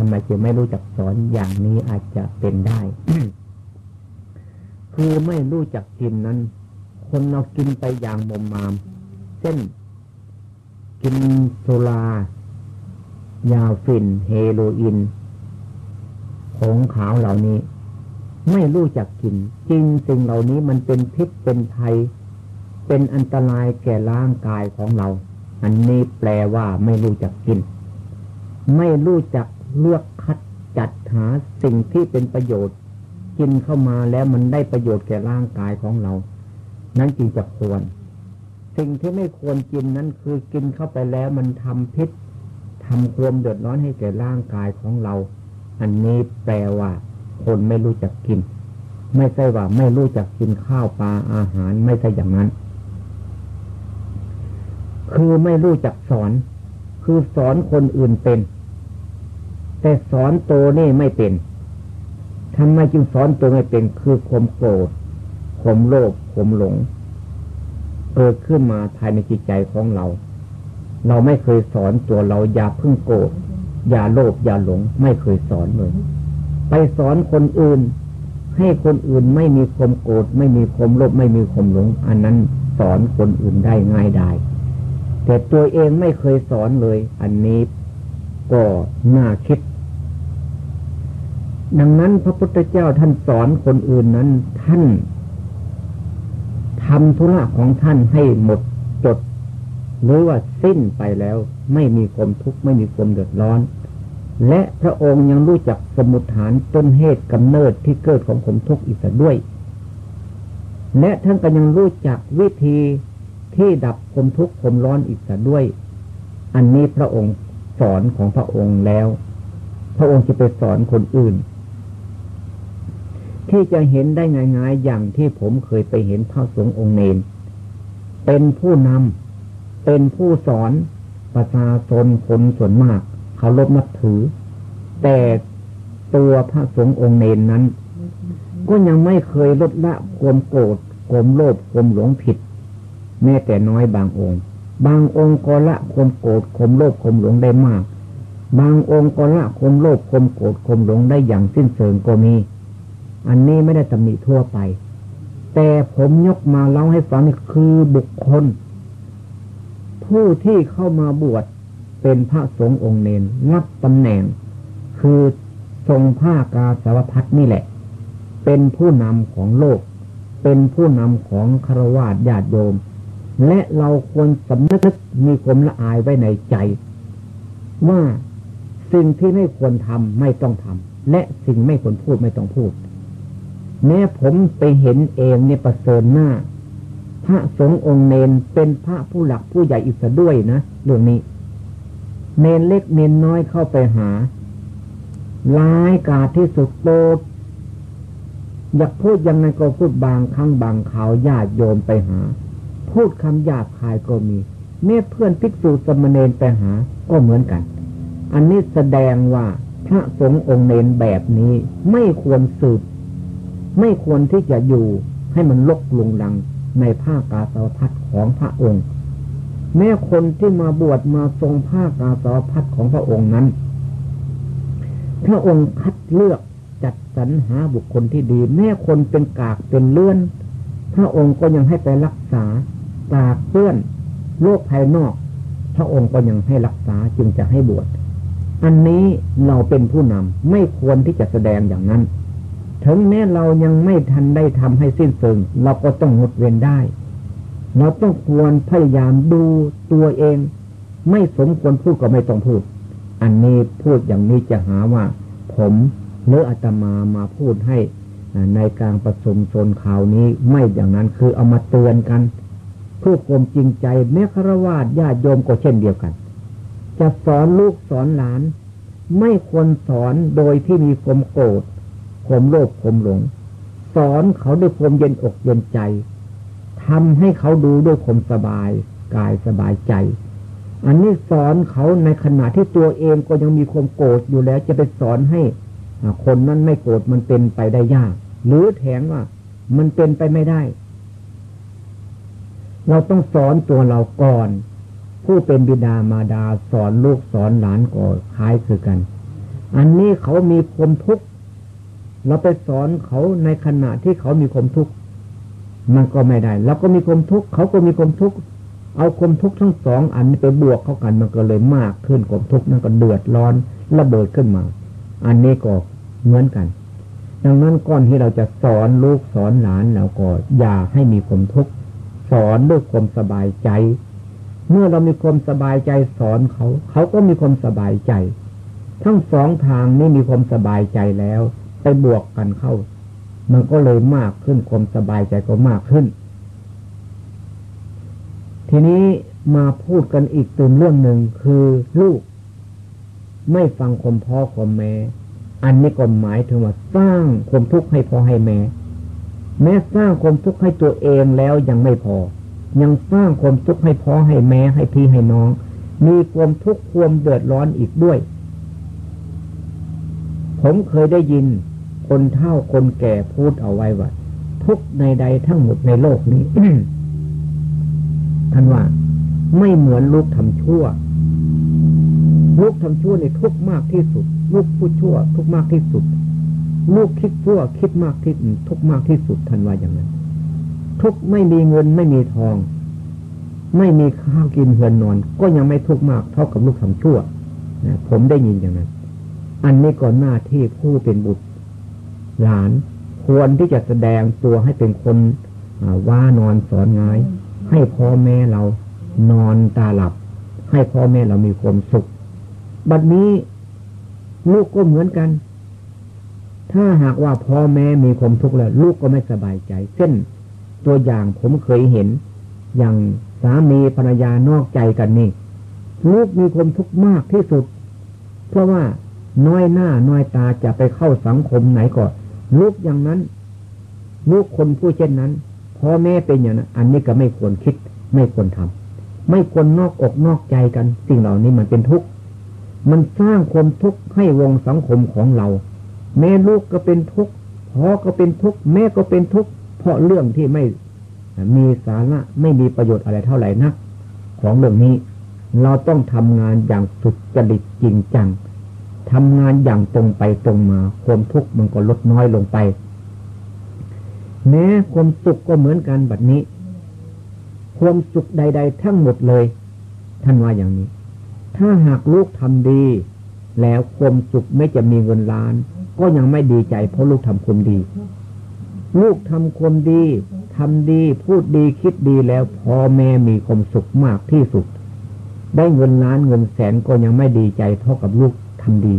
ทำไมจึงไม่รู้จักสอนอย่างนี้อาจจะเป็นได้ คือไม่รู้จักกินนั้น คนเรากินไปอย่างมมมาม เช่น กินโซลายาฟิน เฮโรอีนของขาวเหล่านี้ ไม่รู้จักกินจริงสิ่งเหล่านี้มันเป็นพิษเป็นภัย เป็นอันตรายแก่ร่างกายของเรา อันนี้แปลว่าไม่รู้จักกิน ไม่รู้จัก เลือกคัดจัดหาสิ่งที่เป็นประโยชน์ กินเข้ามาแล้วมันได้ประโยชน์แก่ร่างกายของเรา นั้นจึงจะควร สิ่งที่ไม่ควรกินนั้นคือกินเข้าไปแล้วมันทำพิษทำความเดือดร้อนให้แก่ร่างกายของเรา อันนี้แปลว่า คนไม่รู้จักกิน ไม่ใช่ว่าไม่รู้จักกินข้าวปลาอาหารไม่ใช่อย่างนั้น คือไม่รู้จักสอน คือสอนคนอื่นเป็น แต่สอนตัวนี่ไม่เป็นทำไมจึงสอนตัวไม่เป็นคือความโกรธความโลภความหลงเกิดขึ้นมาภายในจิตใจของเรา เราไม่เคยสอนตัวเราอย่าพึ่งโกรธอย่าโลภอย่าหลง ไม่เคยสอนเลย ไปสอนคนอื่น ให้คนอื่นไม่มีความโกรธไม่มีความโลภไม่มีความหลง อันนั้นสอนคนอื่นได้ง่ายได้ แต่ตัวเองไม่เคยสอนเลย อันนี้ก็น่าคิด ดังนั้นพระพุทธเจ้าท่านสอนคนอื่นนั้น ท่านทำธุระของท่านให้หมดจด หรือว่าสิ้นไปแล้ว ไม่มีความทุกข์ไม่มีความเดือดร้อน และพระองค์ยังรู้จักสมุทฐานต้นเหตุกำเนิดที่เกิดของความทุกข์อีกด้วย และท่านก็ยังรู้จักวิธีที่ดับความทุกข์ความร้อนอีกด้วย อันนี้พระองค์สอนของพระองค์แล้ว พระองค์จะไปสอนคนอื่น ที่จะเห็นได้ง่ายๆอย่างที่ผมเคยไปเห็นพระสงฆ์องค์เนนเป็นผู้นำเป็นผู้สอนประชาชนคนส่วนมากเขาลบนับถือ แต่ตัวพระสงฆ์องค์เนนนั้น ก็ยังไม่เคยลดละความโกรธความโลภความหลงผิด แม้แต่น้อยบางองค์ บางองค์ก็ละความโกรธความโลภความหลงได้มาก บางองค์ก็ละความโลภความโกรธความหลงได้อย่างสิ้นเชิงก็มี อันนี้ไม่ได้ตำหนิทั่วไป แต่ผมยกมาเล่าให้ฟังนี่คือบุคคล ผู้ที่เข้ามาบวชเป็นพระสงฆ์องค์เนนรับตำแหน่ง คือทรงผ้ากาสาวพัดนี่แหละ เป็นผู้นำของโลก เป็นผู้นำของคารวะญาติโยม และเราควรสำนึกมีความละอายไว้ในใจ ว่าสิ่งที่ไม่ควรทำไม่ต้องทำและสิ่งไม่ควรพูดไม่ต้องพูด แม้ผมไปเห็นเองในประเสริฐหน้า พระสงฆ์องค์เนนเป็นพระผู้หลักผู้ใหญ่อีกด้วยนะเรื่องนี้ เนนเล็กเนนน้อยเข้าไปหาร้ายกาที่สุดโตอยากพูดยังไงก็พูดบางครั้งบางข่าวญาติโยมไปหา พูดคำหยาบคายก็มีเมื่อเพื่อนภิกษุสมณเณรไปหา ก็เหมือนกัน อันนี้แสดงว่าพระสงฆ์องค์เนนแบบนี้ไม่ควรสืบ ไม่ควรที่จะอยู่ให้มันลกลุงลังในผ้ากาสาวพัดของพระองค์ แม้คนที่มาบวชมาทรงผ้ากาสาวพัดของพระองค์นั้น พระองค์คัดเลือกจัดสรรหาบุคคลที่ดี แม้คนเป็นกากเป็นเลื่อน พระองค์ก็ยังให้ไปรักษาตากเปื้อนโรคภายนอก พระองค์ก็ยังให้รักษาจึงจะให้บวชอันนี้เราเป็นผู้นำไม่ควรที่จะแสดงอย่างนั้น ถึงแม้เรายังไม่ทันได้ทำให้สิ้นสึงเราก็ต้องงดเว้นได้ เราต้องควรพยายามดูตัวเอง ไม่สมควรพูดก็ไม่ต้องพูด อันนี้พูดอย่างนี้จะหาว่า ผมหรืออาตมามาพูดให้ในการประสมชนข่าวนี้ไม่อย่างนั้นคือเอามาเตือนกันเพื่อความจริงใจแม้ครวาสญาติโยมก็เช่นเดียวกัน จะสอนลูกสอนหลาน ไม่ควรสอนโดยที่มีความโกรธ ความโลภความหลง สอนเขาด้วยความเย็นอกเย็นใจทำให้เขาดูด้วยความสบายกายสบายใจ อันนี้สอนเขาในขณะที่ตัวเองก็ยังมีความโกรธอยู่แล้ว จะไปสอนให้คนนั้นไม่โกรธมันเป็นไปได้ยาก หรือแถงว่ามันเป็นไปไม่ได้ เราต้องสอนตัวเราก่อน ผู้เป็นบิดามารดาสอนลูกสอนหลานก็คล้ายคือกัน อันนี้เขามีความทุกข์ เราไปสอนเขาในขณะที่เขามีความทุกข์มันก็ไม่ได้เราก็มีความทุกข์เขาก็มีความทุกข์เอาความทุกข์ทั้งสองอันไปบวกเข้ากันมันก็เลยมากขึ้นความทุกข์นั้นก็เดือดร้อนระเบิดขึ้นมา อันนี้ก็เหมือนกัน ดังนั้นก่อนที่เราจะสอนลูกสอนหลานเราก็อย่าให้มีความทุกข์สอนด้วยความสบายใจ เมื่อเรามีความสบายใจสอนเขา เขาก็มีความสบายใจ ทั้งสองทางนี้มีความสบายใจแล้ว ไปบวกกันเข้า มันก็เลยมากขึ้นความสบายใจก็มากขึ้น ทีนี้มาพูดกันอีกตื่นเรื่องหนึ่งคือลูก ไม่ฟังความพ่อความแม่ อันนี้ก็หมายถึงว่าสร้างความทุกข์ให้พ่อให้แม่ แม้สร้างความทุกข์ให้ตัวเองแล้วยังไม่พอ ยังสร้างความทุกข์ให้พ่อให้แม่ให้พี่ให้น้อง มีความทุกข์ความเดือดร้อนอีกด้วย ผมเคยได้ยิน คนเฒ่าคนแก่พูดเอาไว้ว่าทุกในใดทั้งหมดในโลกนี้ท่านว่า ไม่เหมือนลูกทำชั่ว ลูกทำชั่วในทุกมากที่สุด ลูกพูดชั่ว ทุกมากที่สุด ลูกคิดชั่ว คิดมากที่ทุกมากที่สุดท่านว่าอย่างนั้น ทุกไม่มีเงินไม่มีทอง ไม่มีข้าวกินเฮือนนอน ก็ยังไม่ทุกมากเท่ากับลูกทำชั่วนะผมได้ยินอย่างนั้น อันนี้ก่อนหน้าที่ผู้เป็นบุตร หลานควรที่จะแสดงตัวให้เป็นคนว่านอนสอนงาย ให้พ่อแม่เรานอนตาหลับ ให้พ่อแม่เรามีความสุข บัดนี้ลูกก็เหมือนกัน ถ้าหากว่าพ่อแม่มีความทุกข์แล้ว ลูกก็ไม่สบายใจ เช่นตัวอย่างผมเคยเห็น อย่างสามีภรรยานอกใจกันนี่ ลูกมีความทุกข์มากที่สุด เพราะว่าน้อยหน้าน้อยตาจะไปเข้าสังคมไหนก่อน ลูกอย่างนั้น ลูกคนผู้เช่นนั้นพ่อแม่เป็นอย่างนั้นอันนี้ก็ไม่ควรคิด ไม่ควรทำไม่ควรนอกอกนอกใจกัน สิ่งเหล่านี้มันเป็นทุกข์มันสร้างความทุกข์ให้วงสังคมของเรา แม่ลูกก็เป็นทุกข์พ่อก็เป็นทุกข์แม่ก็เป็นทุกข์เพราะเรื่องที่ไม่มีสาระไม่มีประโยชน์อะไรเท่าไหร่นัก ของเรื่องนี้ เราต้องทำงานอย่างสุดจริตจริงจัง ทำงานอย่างตรงไปตรงมา ความทุกข์มันก็ลดน้อยลงไป แม้ความสุขก็เหมือนกันแบบนี้ ความสุขใด ๆ ทั้งหมดเลย ท่านว่าอย่างนี้ ถ้าหากลูกทำดี แล้วความสุขไม่จะมีเงินล้าน ก็ยังไม่ดีใจ เพราะลูกทำความดี ลูกทำความดีทำดี พูดดีคิดดีแล้วพ่อแม่มีความสุขมากที่สุด ได้เงินล้านเงินแสนก็ยังไม่ดีใจเท่ากับลูก ทำดี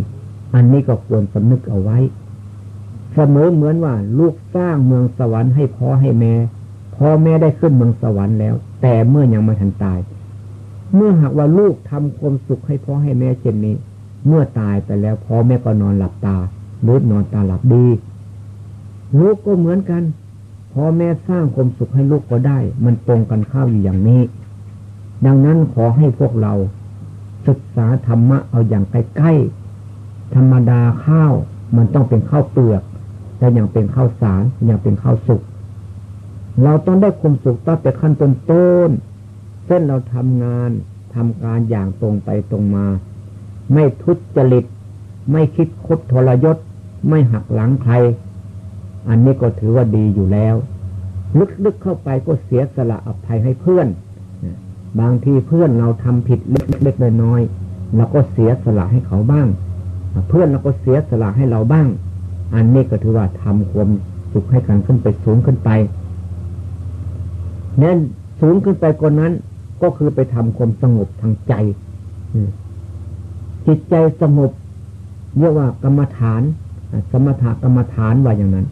อันนี้ก็ควรสำนึกเอาไว้ เสมอเหมือนว่า ลูกสร้างเมืองสวรรค์ให้พ่อให้แม่พ่อแม่ได้ขึ้นเมืองสวรรค์แล้ว แต่เมื่อยังไม่ทันตาย เมื่อหากว่าลูกทำความสุขให้พ่อให้แม่เช่นนี้ เมื่อตายไปแล้วพ่อแม่ก็นอนหลับตาหรือนอนตาหลับดี ลูกก็เหมือนกันพ่อแม่สร้างความสุขให้ลูกก็ได้ มันตรงกันข้าวอยู่อย่างนี้ ดังนั้นขอให้พวกเรา ศึกษาธรรมะเอาอย่างใกล้ๆธรรมดาข้าวมันต้องเป็นข้าวเปลือก แต่ยังเป็นข้าวสารยังเป็นข้าวสุกเราต้องได้ความสุขตั้งแต่ขั้นต้นต้นเส้นเราทำงานทำการอย่างตรงไปตรงมา ไม่ทุจริต ไม่คิดคดทรยศ ไม่หักหลังใคร อันนี้ก็ถือว่าดีอยู่แล้ว ลึกๆเข้าไปก็เสียสละอภัยให้เพื่อน บางทีเพื่อนเราทำผิดเล็กๆน้อยๆเราก็เสียสละให้เขาบ้าง เพื่อนเราก็เสียสละให้เราบ้าง อันนี้ก็ถือว่าทำความสุขให้กันขึ้นไปสูงขึ้นไปนั่นสูงขึ้นไปกว่านั้นก็คือไปทำความสงบทางใจจิตใจสงบเรียกว่ากรรมฐาน สมถกรรมฐานว่าอย่างนั้น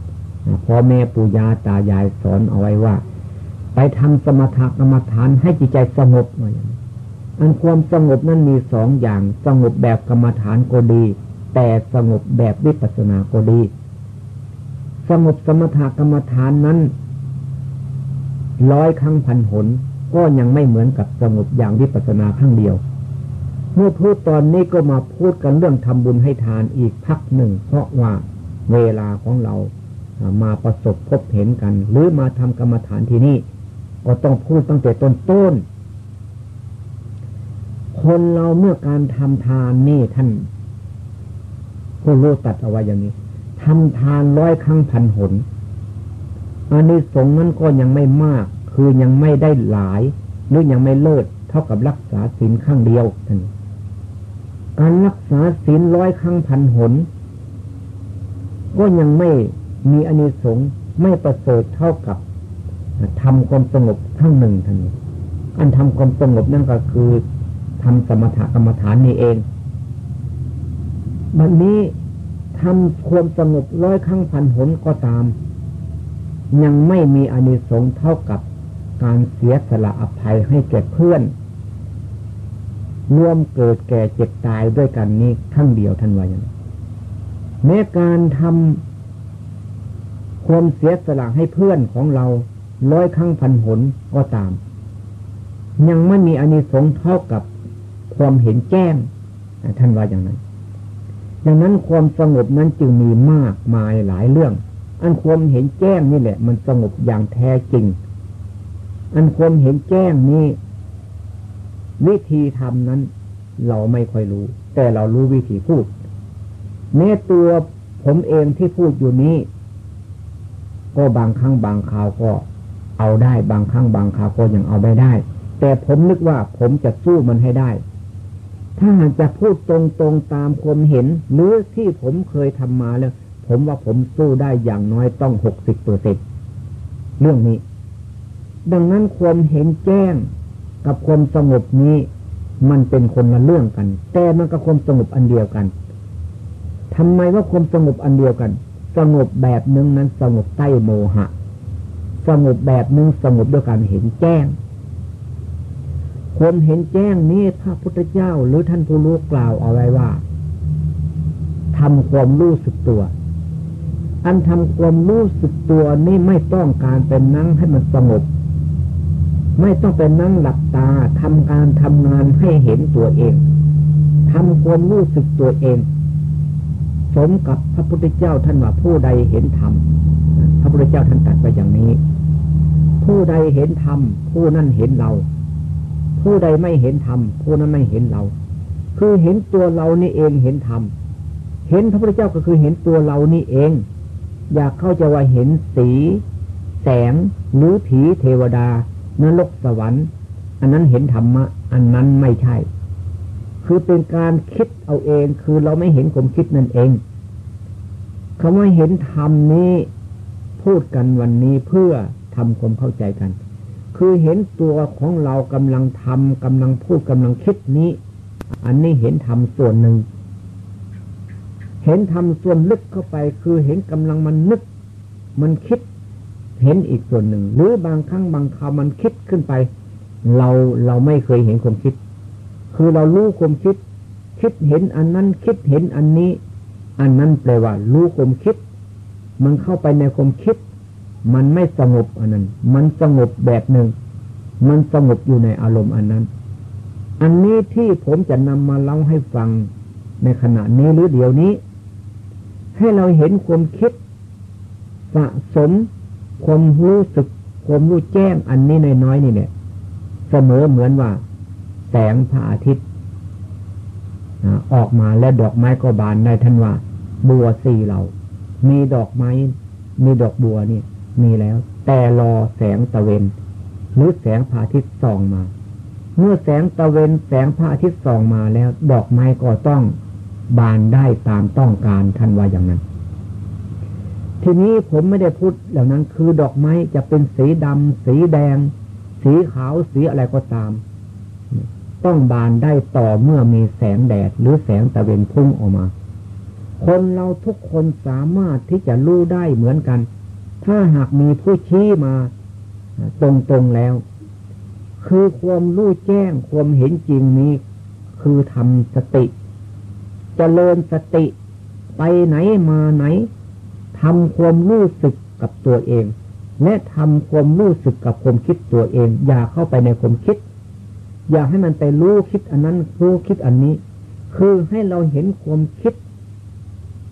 พ่อแม่ปู่ย่าตายายสอนเอาไว้ว่า ไปทำสมถกรรมฐานให้จิตใจสงบว่อยอันความสงบนั้นมีสองอย่าง สงบแบบกรรมฐานก็ดี แต่สงบแบบวิปัสสนาก็ดี สงบสมถกรรมฐานนั้นร้อยครั้งพันหน ก็ยังไม่เหมือนกับสงบอย่างวิปัสสนาครั้งเดียว เมื่อพูดตอนนี้ก็มาพูดกันเรื่องทำบุญให้ทานอีกพักหนึ่ง เพราะว่าเวลาของเรามาประสบพบเห็นกัน หรือมาทำกรรมฐานที่นี่ ก็ต้องพูดตั้งแต่ต้นต้น คนเราเมื่อการทำทานนี่ท่านผู้รู้ตัดเอาไว้อย่างนี้ทำทานร้อยครั้งพันหนอันนี้สงนั้นก็ยังไม่มาก คือยังไม่ได้หลายหรือยังไม่เลิศเท่ากับรักษาศีลข้างเดียวท่านการรักษาศีลร้อยครั้งพันหน ก็ยังไม่มีอานิสงส์ไม่ประเสริฐเท่ากับ ทำความสงบทั้งหนึ่งท่านอันทำความสงบนั่นก็คือทำสมถกรรมฐานนี่เองวันนี้ทำความสงบร้อยครั้งพันหนก็ตาม ยังไม่มีอานิสงส์เท่ากับการเสียสละอภัยให้แก่เพื่อนร่วมเกิดแก่เจ็บตายด้วยกันนี้ทั้งเดียวท่านว่าอย่างแม้การทำความเสียสละให้เพื่อนของเรา ร้อยครั้งพันหนก็ตาม ยังไม่มีอานิสงส์เท่ากับความเห็นแจ้งท่านว่าอย่างนั้น ดังนั้นความสงบนั้นจึงมีมากมายหลายเรื่อง อันความเห็นแจ้งนี่แหละ มันสงบอย่างแท้จริง อันความเห็นแจ้งนี้ วิธีทำนั้น เราไม่ค่อยรู้ แต่เรารู้วิธีพูดแม้ตัวผมเองที่พูดอยู่นี้ ก็บางครั้งบางคราวก็ เอาได้บางครั้งบางคราวก็ยังเอาไม่ได้ แต่ผมนึกว่าผมจะสู้มันให้ได้ ถ้าหากจะพูดตรงๆตามความเห็นหรือที่ผมเคยทำมาแล้ว ผมว่าผมสู้ได้อย่างน้อยต้องหกสิบเปอร์เซ็นเรื่องนี้ ดังนั้นความเห็นแจ้งกับความสงบนี้ มันเป็นคนละเรื่องกัน แต่มันก็ความสงบอันเดียวกันทำไมว่าความสงบอันเดียวกัน สงบแบบนึงนั้นสงบใต้โมหะ สงบแบบหนึ่งสงบด้วยการเห็นแจ้งคนเห็นแจ้งนี้พระพุทธเจ้าหรือท่านผู้รู้กล่าวเอาไว้ว่าทำความรู้สึกตัว อันทำความรู้สึกตัวนี่ไม่ต้องการเป็นนั่งให้มันสงบ ไม่ต้องเป็นนั่งหลับตาทำการทำงานให้เห็นตัวเองทำความรู้สึกตัวเอง สมกับพระพุทธเจ้าท่านว่าผู้ใดเห็นธรรม พระพุทธเจ้าท่านตรัสไปอย่างนี้ ผู้ใดเห็นธรรมผู้นั้นเห็นเรา ผู้ใดไม่เห็นธรรมผู้นั้นไม่เห็นเรา คือเห็นตัวเรานี่เองเห็นธรรมเห็นพระพุทธเจ้าก็คือเห็นตัวเรานี่เอง อยากเข้าใจว่าเห็นสี แสงหรือผีเทวดานรกสวรรค์ อันนั้นเห็นธรรมะ อันนั้นไม่ใช่ คือเป็นการคิดเอาเอง คือเราไม่เห็นความคิดนั่นเองคำว่าเห็นธรรมนี้ พูดกันวันนี้เพื่อทำความเข้าใจกัน คือเห็นตัวของเรากำลังทำกำลังพูดกำลังคิดนี้ อันนี้เห็นธรรมส่วนหนึ่ง เห็นธรรมส่วนลึกเข้าไป คือเห็นกำลังมันนึก มันคิด เห็นอีกส่วนหนึ่ง หรือบางครั้งบางคราวมันคิดขึ้นไป เราเราไม่เคยเห็นความคิด คือเรารู้ความคิด คิดเห็นอันนั้นคิดเห็นอันนี้ อันนั้นแปลว่ารู้ความคิด มันเข้าไปในความคิด มันไม่สงบอันนั้น มันสงบแบบหนึ่ง มันสงบอยู่ในอารมณ์อันนั้น อันนี้ที่ผมจะนำมาเล่าให้ฟังในขณะนี้หรือเดี๋ยวนี้ ให้เราเห็นความคิด สะสม ความรู้สึก ความรู้แจ้งอันนี้ในน้อยนี่เนี่ย เสมอเหมือนว่า แสงพระอาทิตย์ออกมาและดอกไม้ก็บานได้ท่านว่า บัวสีเหล่า มีดอกไม้ มีดอกบัวนี่มีแล้ว แต่รอแสงตะเวน หรือแสงพระอาทิตย์ส่องมา เมื่อแสงตะเวนแสงพระอาทิตย์ส่องมาแล้ว ดอกไม้ก็ต้องบานได้ตามต้องการท่านว่าอย่างนั้น ทีนี้ผมไม่ได้พูดเหล่านั้น คือดอกไม้จะเป็นสีดำสีแดง สีขาวสีอะไรก็ตาม ต้องบานได้ต่อเมื่อมีแสงแดดหรือแสงตะเวนพุ่งออกมา คนเราทุกคนสามารถที่จะรู้ได้เหมือนกัน ถ้าหากมีผู้ชี้มาตรงๆแล้ว คือความรู้แจ้งความเห็นจริงนี้ คือทำสติจเจริญสติไปไหนมาไหนทำความรู้สึกกับตัวเอง และทำความรู้สึกกับความคิดตัวเอง อย่าเข้าไปในความคิด อย่าให้มันไปรู้คิดอันนั้นรู้คิดอันนี้ คือให้เราเห็นความคิด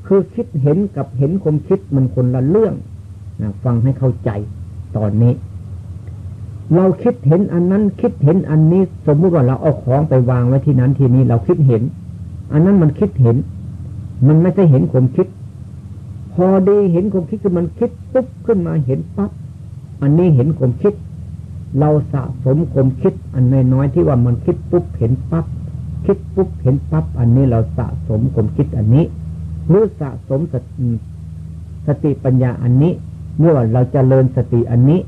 คือคิดเห็นกับเห็นความคิดมันคนละเรื่องนะฟังให้เข้าใจตอนนี้ เราคิดเห็นอันนั้นคิดเห็นอันนี้ สมมุติว่าเราเอาของไปวางไว้ที่นั้นที่นี้เราคิดเห็น อันนั้นมันคิดเห็น มันไม่ใช่เห็นความคิด พอดีเห็นความคิดคือมันคิดปุ๊บขึ้นมาเห็นปั๊บอันนี้เห็นความคิด เราสะสมความคิด อันน้อยๆที่ว่ามันคิดปุ๊บเห็นปั๊บคิดปุ๊บเห็นปั๊บอันนี้เราสะสมความคิดอันนี้ หรือสะสมสติสติปัญญาอันนี้เมื่อเราจเจริญสติอันนี้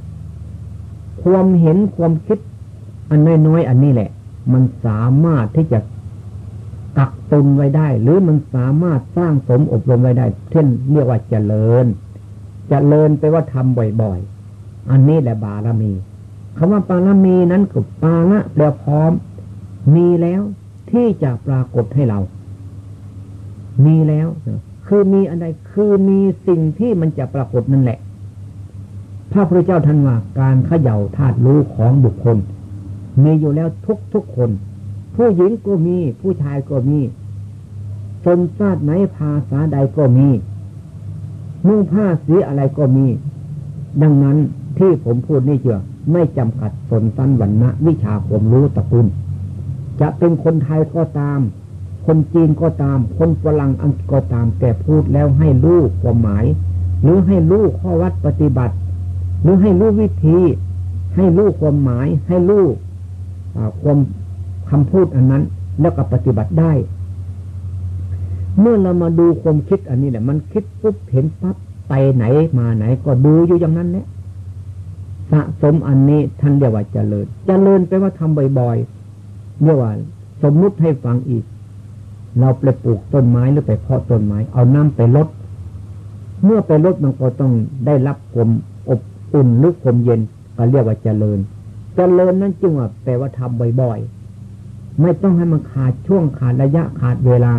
ความเห็นความคิดอันน้อยๆอันนี้แหละ มันสามารถที่จะกักตุนไว้ได้ หรือมันสามารถสร้างสมอบรมไว้ได้ เช่นเรียกว่าเจริญเจริญไปว่าทำบ่อยๆ อันนี้แหละบารมีคำว่าบารมีนั้นคือปาละแปลพร้อม มีแล้วที่จะปรากฏให้เรา มีแล้วคือมีอะไรคือมีสิ่งที่มันจะปรากฏนั่นแหละ พระพุทธเจ้าท่านว่าการเขย่าธาตุรู้ของบุคคล มีอยู่แล้วทุกทุกคน ผู้หญิงก็มี ผู้ชายก็มีชนชาติไหนภาษาใดก็มีนุ่งผ้าสีอะไรก็มี ดังนั้นที่ผมพูดนี่เชื่อไม่จำกัดสนสั้นวันนะวิชาความรู้ตระกูลจะเป็นคนไทยก็ตาม คนจีนก็ตาม คนฝรั่งอังกฤษก็ตาม แต่พูดแล้วให้รู้ความหมาย หรือให้รู้ข้อวัดปฏิบัติ หรือให้รู้วิธี ให้รู้ความหมาย ให้รู้ความคำพูดอันนั้น แล้วก็ปฏิบัติได้ เมื่อเรามาดูความคิดอันนี้แหละ มันคิดปุ๊บเห็นปั๊บไปไหนมาไหนก็ดูอยู่อย่างนั้นเนี่ยสะสมอันนี้ท่านเรียกว่าเจริญ เจริญไปว่าทำบ่อยๆเรียกว่า สมมุติให้ฟังอีก เราไปปลูกต้นไม้หรือไปเพาะต้นไม้ เอาน้ำไปลด เมื่อไปลดมันก็ต้องได้รับความอบอุ่นหรือความเย็นก็เรียกว่าเจริญ เจริญนั้นจึงว่าแปลว่าทำบ่อยๆ ไม่ต้องให้มันขาดช่วงขาดระยะขาดเวลา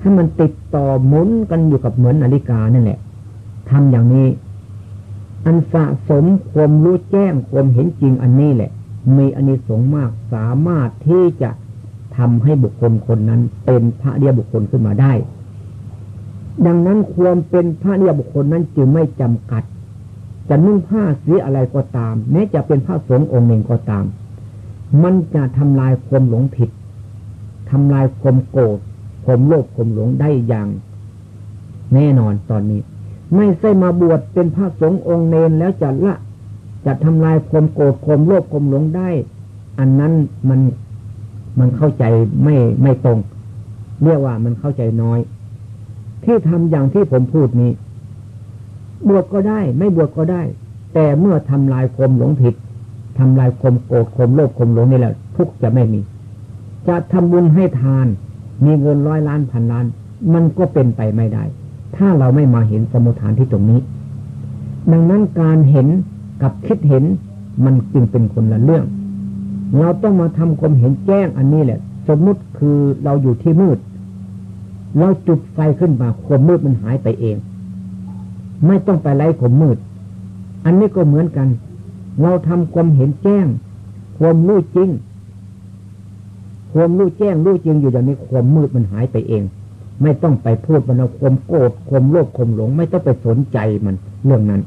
ให้มันติดต่อหมุนกันอยู่กับเหมือนนาฬิกานั่นแหละทำอย่างนี้ อันสะสมความรู้แจ้งความเห็นจริงอันนี้แหละ มีอันนี้สงมากสามารถที่จะ ทำให้บุคคลคนนั้นเป็นพระเดียบุคคลขึ้นมาได้ ดังนั้นความเป็นพระเดียบุคคลนั้นจึงไม่จำกัด จะนุ่งผ้าสีอะไรก็ตาม แม้จะเป็นพระสงฆ์องค์หนึ่งก็ตาม มันจะทำลายความหลงผิดทำลายความโกรธความโลภความหลงได้อย่างแน่นอนตอนนี้ ไม่ใช่มาบวชเป็นพระสงฆ์องค์เนนแล้วจะละจะทำลายความโกรธความโลภความหลงได้ อันนั้นมัน มันเข้าใจไม่ไม่ตรง เรียกว่ามันเข้าใจน้อย ที่ทำอย่างที่ผมพูดนี้ บวชก็ได้ ไม่บวชก็ได้ แต่เมื่อทำลายคมหลงผิดทำลายคมโกรธคมโลภคมหลงนี่แหละ ทุกจะไม่มี จะทำบุญให้ทาน มีเงินร้อยล้านพันล้าน มันก็เป็นไปไม่ได้ ถ้าเราไม่มาเห็นสมุทฐานที่ตรงนี้ ดังนั้นการเห็นกับคิดเห็นมันจึงเป็นคนละเรื่อง เราต้องมาทำความเห็นแจ้งอันนี้แหละ สมมุติคือเราอยู่ที่มืด เราจุดไฟขึ้นมาความมืดมันหายไปเอง ไม่ต้องไปไล่ความมืด อันนี้ก็เหมือนกัน เราทำความเห็นแจ้ง ความรู้จริง ความรู้แจ้งรู้จริงอยู่อย่างนี้ความมืดมันหายไปเอง ไม่ต้องไปพูดมันเอาความโกรธความโลภความหลง ไม่ต้องไปสนใจมันเรื่องนั้น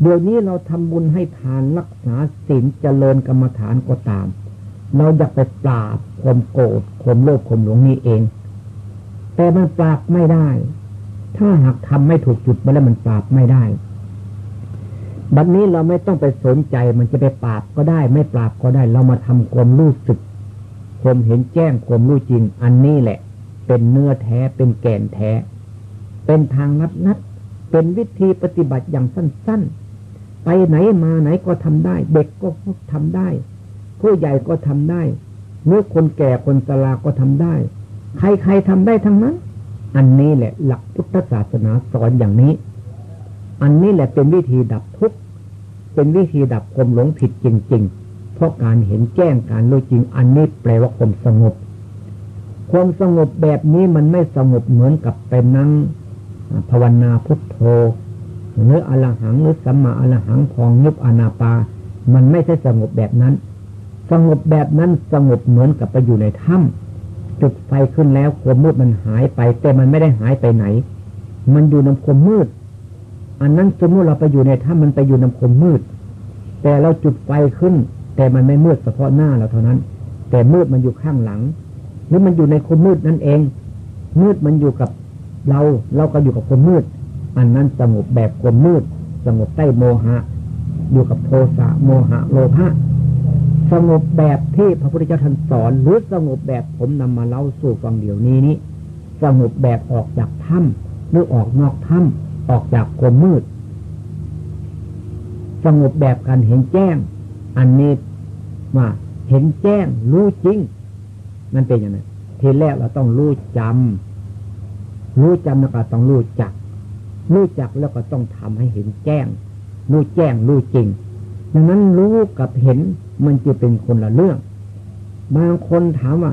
เดี๋ยวนี้เราทำบุญให้ทานรักษาศีลเจริญกรรมฐานก็ตาม เราอยากไปปราบความโกรธความโลภความหลงนี้เอง แต่มันปราบไม่ได้ ถ้าหากทำไม่ถูกจุดมาแล้วมันปราบไม่ได้ บัดนนี้เราไม่ต้องไปสนใจมันจะไปปราบก็ได้ ไม่ปราบก็ได้ เรามาทำความรู้สึกความเห็นแจ้งความรู้จริง อันนี้แหละ เป็นเนื้อแท้เป็นแก่นแท้ เป็นทางนัดนัดเป็นวิธีปฏิบัติอย่างสั้นๆ ไปไหนมาไหนก็ทำได้ เด็กก็ทำได้ ผู้ใหญ่ก็ทำได้เมื่อคนแก่คนสลาก็ทำได้ ใครๆทำได้ทั้งนั้น อันนี้แหละหลักพุทธศาสนาสอนอย่างนี้ อันนี้แหละเป็นวิธีดับทุกข์เป็นวิธีดับความหลงผิดจริง ๆ เพราะการเห็นแจ้งการรู้จริง อันนี้แปลว่าความสงบ ความสงบแบบนี้มันไม่สงบเหมือนกับไปนั่งภาวนาพุทโธ หรืออรหังหรือสัมมาอรหังของยุบอนาปา มันไม่ใช่สงบแบบนั้น สงบแบบนั้นสงบเหมือนกับไปอยู่ในถ้ำจุดไฟขึ้นแล้วความมืดมันหายไป แต่มันไม่ได้หายไปไหน มันอยู่ในความมืด อันนั้นสมมติเราไปอยู่ในถ้ำมันไปอยู่ในความมืด แต่เราจุดไฟขึ้น แต่มันไม่มืดเฉพาะหน้าเราเท่านั้น แต่มืดมันอยู่ข้างหลัง หรือมันอยู่ในความมืดนั่นเอง มืดมันอยู่กับเราเราก็อยู่กับความมืด อันนั้นสงบแบบความมืด สงบใต้โมหะ อยู่กับโทสะโมหะโลภะสงบแบบที่พระพุทธเจ้าท่านสอน หรือสงบแบบผมนำมาเล่าสู่ฟังเดี๋ยวนี้นี้สงบแบบออกจากถ้ำหรือออกนอกถ้ำออกจากความมืด สงบแบบการเห็นแจ้ง อันนี้ว่าเห็นแจ้ง รู้จริงนั่นเป็นอย่างไรทีแรกเราต้องรู้จำรู้จำแล้วก็ต้องรู้จัก รู้จักแล้วก็ต้องทำให้เห็นแจ้ง รู้แจ้งรู้จริง ดังนั้นรู้กับเห็นมันจะเป็นคนละเรื่อง บางคนถามว่า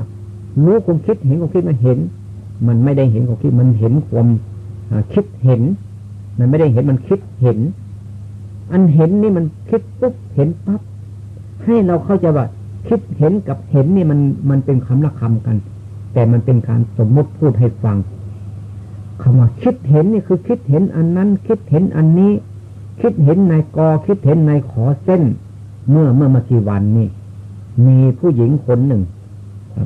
รู้ความคิดเห็นความคิดมาเห็น มันไม่ได้เห็นความคิดมันเห็นความคิดเห็น มันไม่ได้เห็นมันคิดเห็น อันเห็นนี่มันคิดปุ๊บเห็นปั๊บให้เราเข้าใจว่าคิดเห็นกับเห็นนี่มันมันเป็นคำละคำกัน แต่มันเป็นการสมมติพูดให้ฟัง คำว่าคิดเห็นนี่คือคิดเห็นอันนั้น คิดเห็นอันนี้ คิดเห็นในกอคิดเห็นในขอเส้น เมื่อเมื่อมากี่วันนี่มีผู้หญิงคนหนึ่ง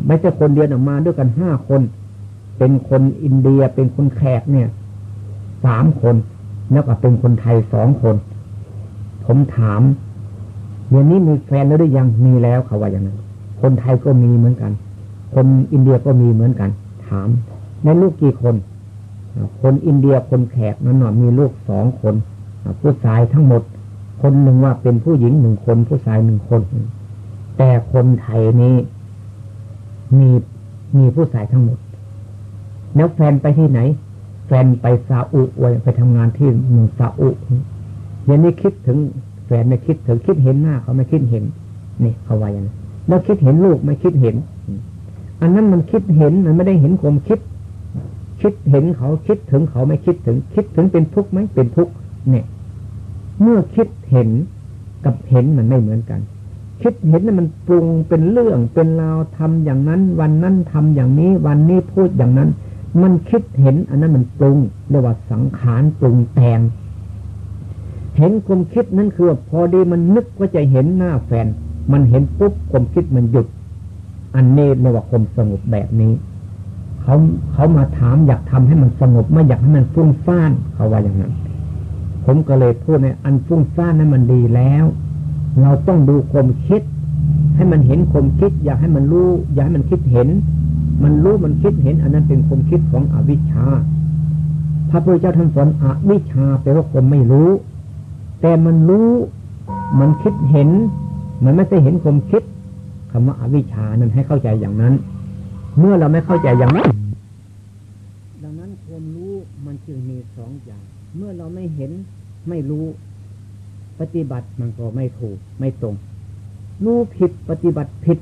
ไม่ใช่คนเดียวออกมาด้วยกันห้าคน เป็นคนอินเดียเป็นคนแขกเนี่ยสามคนแล้วก็เป็นคนไทยสองคน ผมถามเดี๋ยวนี้มีแฟนแล้วหรือยังมีแล้วเขาว่าอย่างนั้นคนไทยก็มีเหมือนกัน คนอินเดียก็มีเหมือนกัน ถามในลูกกี่คน คนอินเดียคนแขกนั้นมีลูกสองคน ผู้ชายทั้งหมด คนหนึ่งว่าเป็นผู้หญิงหนึ่งคน ผู้ชายหนึ่งคน แต่คนไทยนี้มีมีผู้ชายทั้งหมด แล้วแฟนไปที่ไหน แฟนไปซาอุไปทำงานที่เมืองซาอุเดี๋ยวนี้คิดถึงแฟนไม่คิดถึงคิดเห็นหน้าเขาไม่คิดเห็นนี่เขาว่าอย่างนั้นแล้วคิดเห็นลูกไม่คิดเห็น อันนั้นมันคิดเห็นมันไม่ได้เห็นความคิด คิดเห็นเขาคิดถึงเขาไม่คิดถึง คิดถึงเป็นทุกข์ไหมเป็นทุกข์เนี่ย เมื่อคิดเห็นกับเห็นมันไม่เหมือนกัน คิดเห็นนั้นมันปรุงเป็นเรื่องเป็นราวทำอย่างนั้น วันนั้นทำอย่างนี้ วันนี้พูดอย่างนั้น มันคิดเห็น อันนั้นมันปรุงเรียกว่าสังขารปรุงแต่งเห็นความคิดนั้นคือพอดีมันนึกว่าจะเห็นหน้าแฟน มันเห็นปุ๊บความคิดมันหยุด อันนี้เรียกว่าความสงบแบบนี้ เขาเขามาถามอยากทำให้มันสงบไม่อยากให้มันฟุ้งซ่านเขาว่าอย่างนั้น ผมก็เลยพูดในอันฟุ้งซ่านนั้นมันดีแล้ว เราต้องดูความคิด ให้มันเห็นความคิด อยากให้มันรู้ อยากให้มันคิดเห็น มันรู้มันคิดเห็น อันนั้นเป็นความคิดของอวิชชาพระพุทธเจ้าท่านสอนอวิชชาแปลว่าคมไม่รู้ แต่มันรู้ มันคิดเห็น มันไม่ใช่เห็นความคิดคำว่าอวิชชานั้นให้เข้าใจอย่างนั้น เมื่อเราไม่เข้าใจอย่างนั้นดังนั้นความรู้มันจึงมีสองอย่าง เมื่อเราไม่เห็นไม่รู้ ปฏิบัติมันก็ไม่ถูกไม่ตรง รู้ผิดปฏิบัติผิด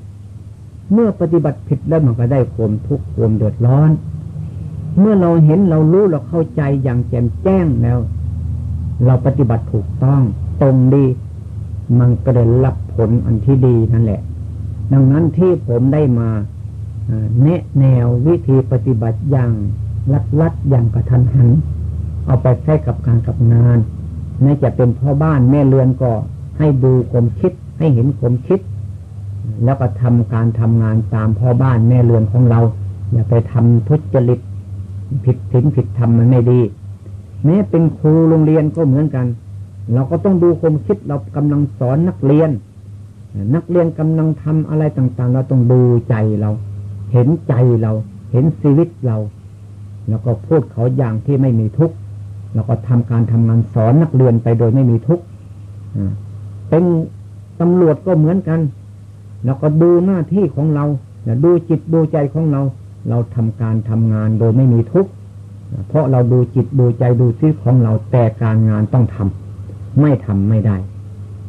เมื่อปฏิบัติผิดแล้วมันก็ได้ความทุกข์ความเดือดร้อน เมื่อเราเห็นเรารู้เราเข้าใจอย่างแจ่มแจ้งแล้ว เราปฏิบัติถูกต้อง ตรงดี มันก็ได้รับผลอันที่ดีนั่นแหละ ดังนั้นที่ผมได้มา แนะแนววิธีปฏิบัติอย่างลัดลัดอย่างกระทันหัน เอาไปใช้กับการกับงานแม้จะเป็นพ่อบ้านแม่เรือนก็ให้ดูความคิดให้เห็นความคิด แล้วก็ทำการทำงานตามพ่อบ้านแม่เรือนของเรา อย่าไปทำทุจริตผิดศีลผิดธรรมมันไม่ดี แม้เป็นครูโรงเรียนก็เหมือนกัน เราก็ต้องดูความคิดเรากำลังสอนนักเรียน นักเรียนกำลังทำอะไรต่างๆ เราต้องดูใจเรา เห็นใจเรา เห็นชีวิตเรา แล้วก็พูดเขาอย่างที่ไม่มีทุกข์แล้วก็ทำการทำงานสอนนักเรียนไปโดยไม่มีทุกข์เป็นตำรวจก็เหมือนกัน แล้วก็ดูหน้าที่ของเราดูจิตดูใจของเรา เราทำการทำงานโดยไม่มีทุกข์เพราะเราดูจิตดูใจดูชีวิตของเราแต่การงานต้องทำไม่ทำไม่ได้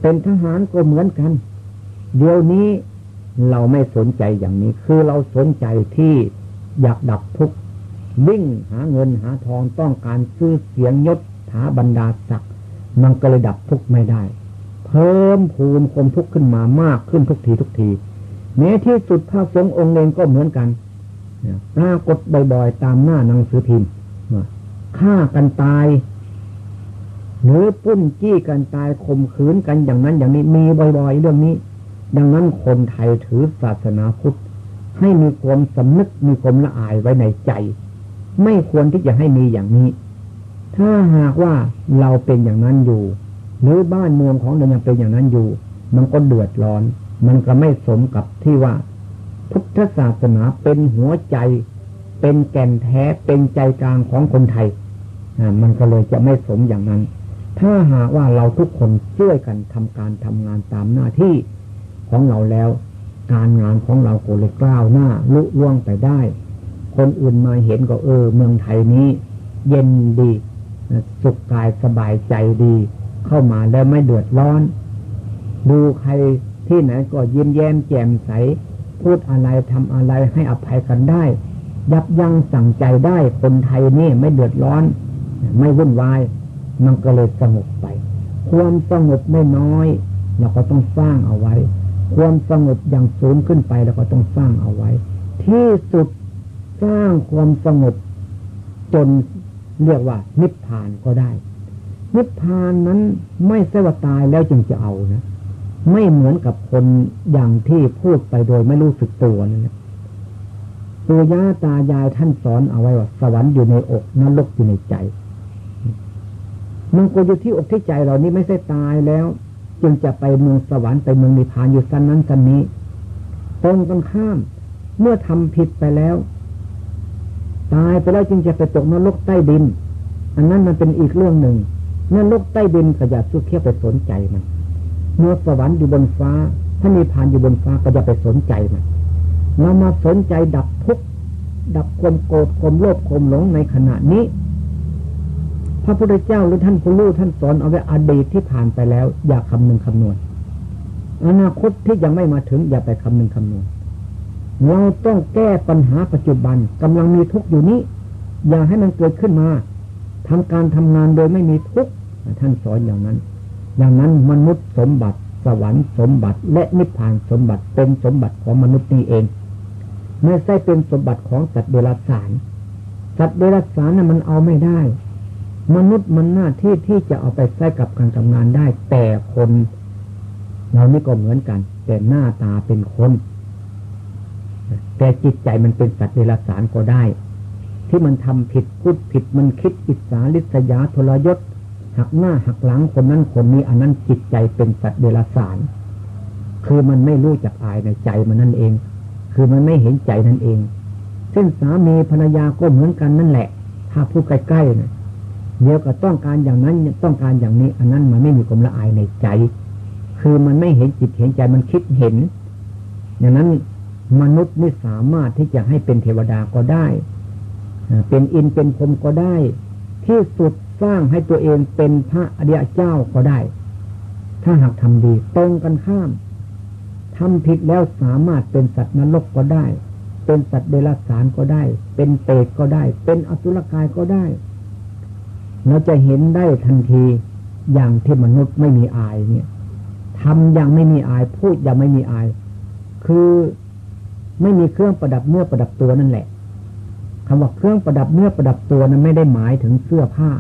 เป็นทหารก็เหมือนกัน เดี๋ยวนี้ เราไม่สนใจอย่างนี้ คือเราสนใจที่อยากดับทุกข์วิ่งหาเงินหาทองต้องการซื้อเสียงยศถาบรรดาศักดิ์มันก็เลยดับทุกข์ไม่ได้ เพิ่มภูมิความทุกข์ขึ้นมามากขึ้นทุกทีทุกทีแม้ที่สุดพระสงฆ์องค์เองก็เหมือนกันปรากฏบ่อยๆ ตามหน้าหนังสือพิมพ์ฆ่ากันตาย หรือปุ้นจี้กันตายข่มขืนกันอย่างนั้นอย่างนี้มีบ่อยๆ เรื่องนี้ ดังนั้นคนไทยถือศาสนาพุทธให้มีความสำนึกมีความละอายไว้ในใจ ไม่ควรที่จะให้มีอย่างนี้ ถ้าหากว่าเราเป็นอย่างนั้นอยู่ หรือบ้านเมืองของเรายังเป็นอย่างนั้นอยู่ มันก็เดือดร้อน มันก็ไม่สมกับที่ว่า พุทธศาสนาเป็นหัวใจ เป็นแก่นแท้เป็นใจกลางของคนไทยมันก็เลยจะไม่สมอย่างนั้น ถ้าหากว่าเราทุกคนช่วยกันทำการทำงานตามหน้าที่ ของเราแล้ว การงานของเราก็เลยกล้าวหน้าลุล่วงไปได้ คนอื่นมาเห็นก็เออ เมืองไทยนี้ เย็นดีสุขกายสบายใจดี เข้ามาแล้วไม่เดือดร้อน ดูใครที่ไหนก็ยิ้มแย้มแจ่มใส พูดอะไรทำอะไรให้อภัยกันได้ ยับยั้งสั่งใจได้คนไทยนี่ไม่เดือดร้อน ไม่วุ่นวายมันก็เลยสงบไป ความสงบไม่น้อย เราก็ต้องสร้างเอาไว้ ความสงบอย่างสูงขึ้นไปเราก็ต้องสร้างเอาไว้ ที่สุดสร้างความสงบจนเรียกว่า นิพพานก็ได้ นิพพานนั้นไม่ใช่ว่าตายแล้วจึงจะเอานะ ไม่เหมือนกับคนอย่างที่พูดไปโดยไม่รู้สึกตัวนั่นแหละตัวย่าตายายท่านสอนเอาไว้ว่า สวรรค์อยู่ในอกนรกอยู่ในใจมันก็อยู่ที่อกที่ใจเรานี่ไม่ใช่ตายแล้ว จึงจะไปเมืองสวรรค์ไปเมืองนิพพานอยู่สั้นนั้นสั้นนี้ตรงกันข้าม เมื่อทำผิดไปแล้ว ตายไปแล้วจึงจะไปตกนรกใต้ดิน อันนั้นมันเป็นอีกเรื่องหนึ่งนรกใต้ดินก็อย่าสู้เคี้ยวไปสนใจมันเมื่อสวรรค์อยู่บนฟ้า ถ้ามีผ่านอยู่บนฟ้าก็จะไปสนใจมันเรามาสนใจดับทุกข์ดับความโกรธความโลภความหลงในขณะนี้ พระพุทธเจ้าหรือท่านผู้รู้ท่านสอนเอาไว้อดีตที่ผ่านไปแล้ว อย่าคำนึงคำนวณอนาคตที่ยังไม่มาถึง อย่าไปคำนึงคำนวณเราต้องแก้ปัญหาปัจจุบันกำลังมีทุกข์อยู่นี้ อย่าให้มันเกิดขึ้นมาทำการทำงานโดยไม่มีทุกข์ท่านสอนอย่างนั้นดังนั้นมนุษย์สมบัติสวรรค์สมบัติและนิพพานสมบัติเป็นสมบัติของมนุษย์นี่เอง ไม่ใช่เป็นสมบัติของสัตว์เดรัจฉาน สัตว์เดรัจฉานน่ะมันเอาไม่ได้ มนุษย์มันหน้าที่ที่จะเอาไปใช้กับการทำงานได้ แต่คนเรานี่ก็เหมือนกัน แต่หน้าตาเป็นคน แต่จิตใจมันเป็นสัตว์เดรัจฉานก็ได้ ที่มันทำผิดพูดผิดมันคิดอิจฉาลิษยาทรยศหักหน้าหักหลังคนนั้นคนนี้ อันนั้นจิตใจเป็นสัตว์เดรัจฉาน คือมันไม่รู้จักอายในใจมันนั่นเอง คือมันไม่เห็นใจนั่นเองเส้นสามีภรรยาก็เหมือนกันนั่นแหละ ถ้าพูดใกล้ๆนะ เดี๋ยวก็ต้องการอย่างนั้นต้องการอย่างนี้ อันนั้นมันไม่มีความละอายในใจ คือมันไม่เห็นจิตเห็นใจมันคิดเห็น อย่างนั้นมนุษย์นี่สามารถที่จะให้เป็นเทวดาก็ได้เป็นอินเป็นพรมก็ได้ ที่สุดสร้างให้ตัวเองเป็นพระอริยเจ้าก็ได้ ถ้าหากทำดีตรงกันข้ามทำผิดแล้วสามารถเป็นสัตว์นรกก็ได้ เป็นสัตว์เดรัจฉานก็ได้ เป็นเปรตก็ได้ เป็นอสุรกายก็ได้ เราจะเห็นได้ทันทีอย่างที่มนุษย์ไม่มีอายเนี่ยทำยังไม่มีอายพูดยังไม่มีอาย คือไม่มีเครื่องประดับเนื้อประดับตัวนั่นแหละคำว่าเครื่องประดับเนื้อประดับตัวนั้นไม่ได้หมายถึงเสื้อผ้า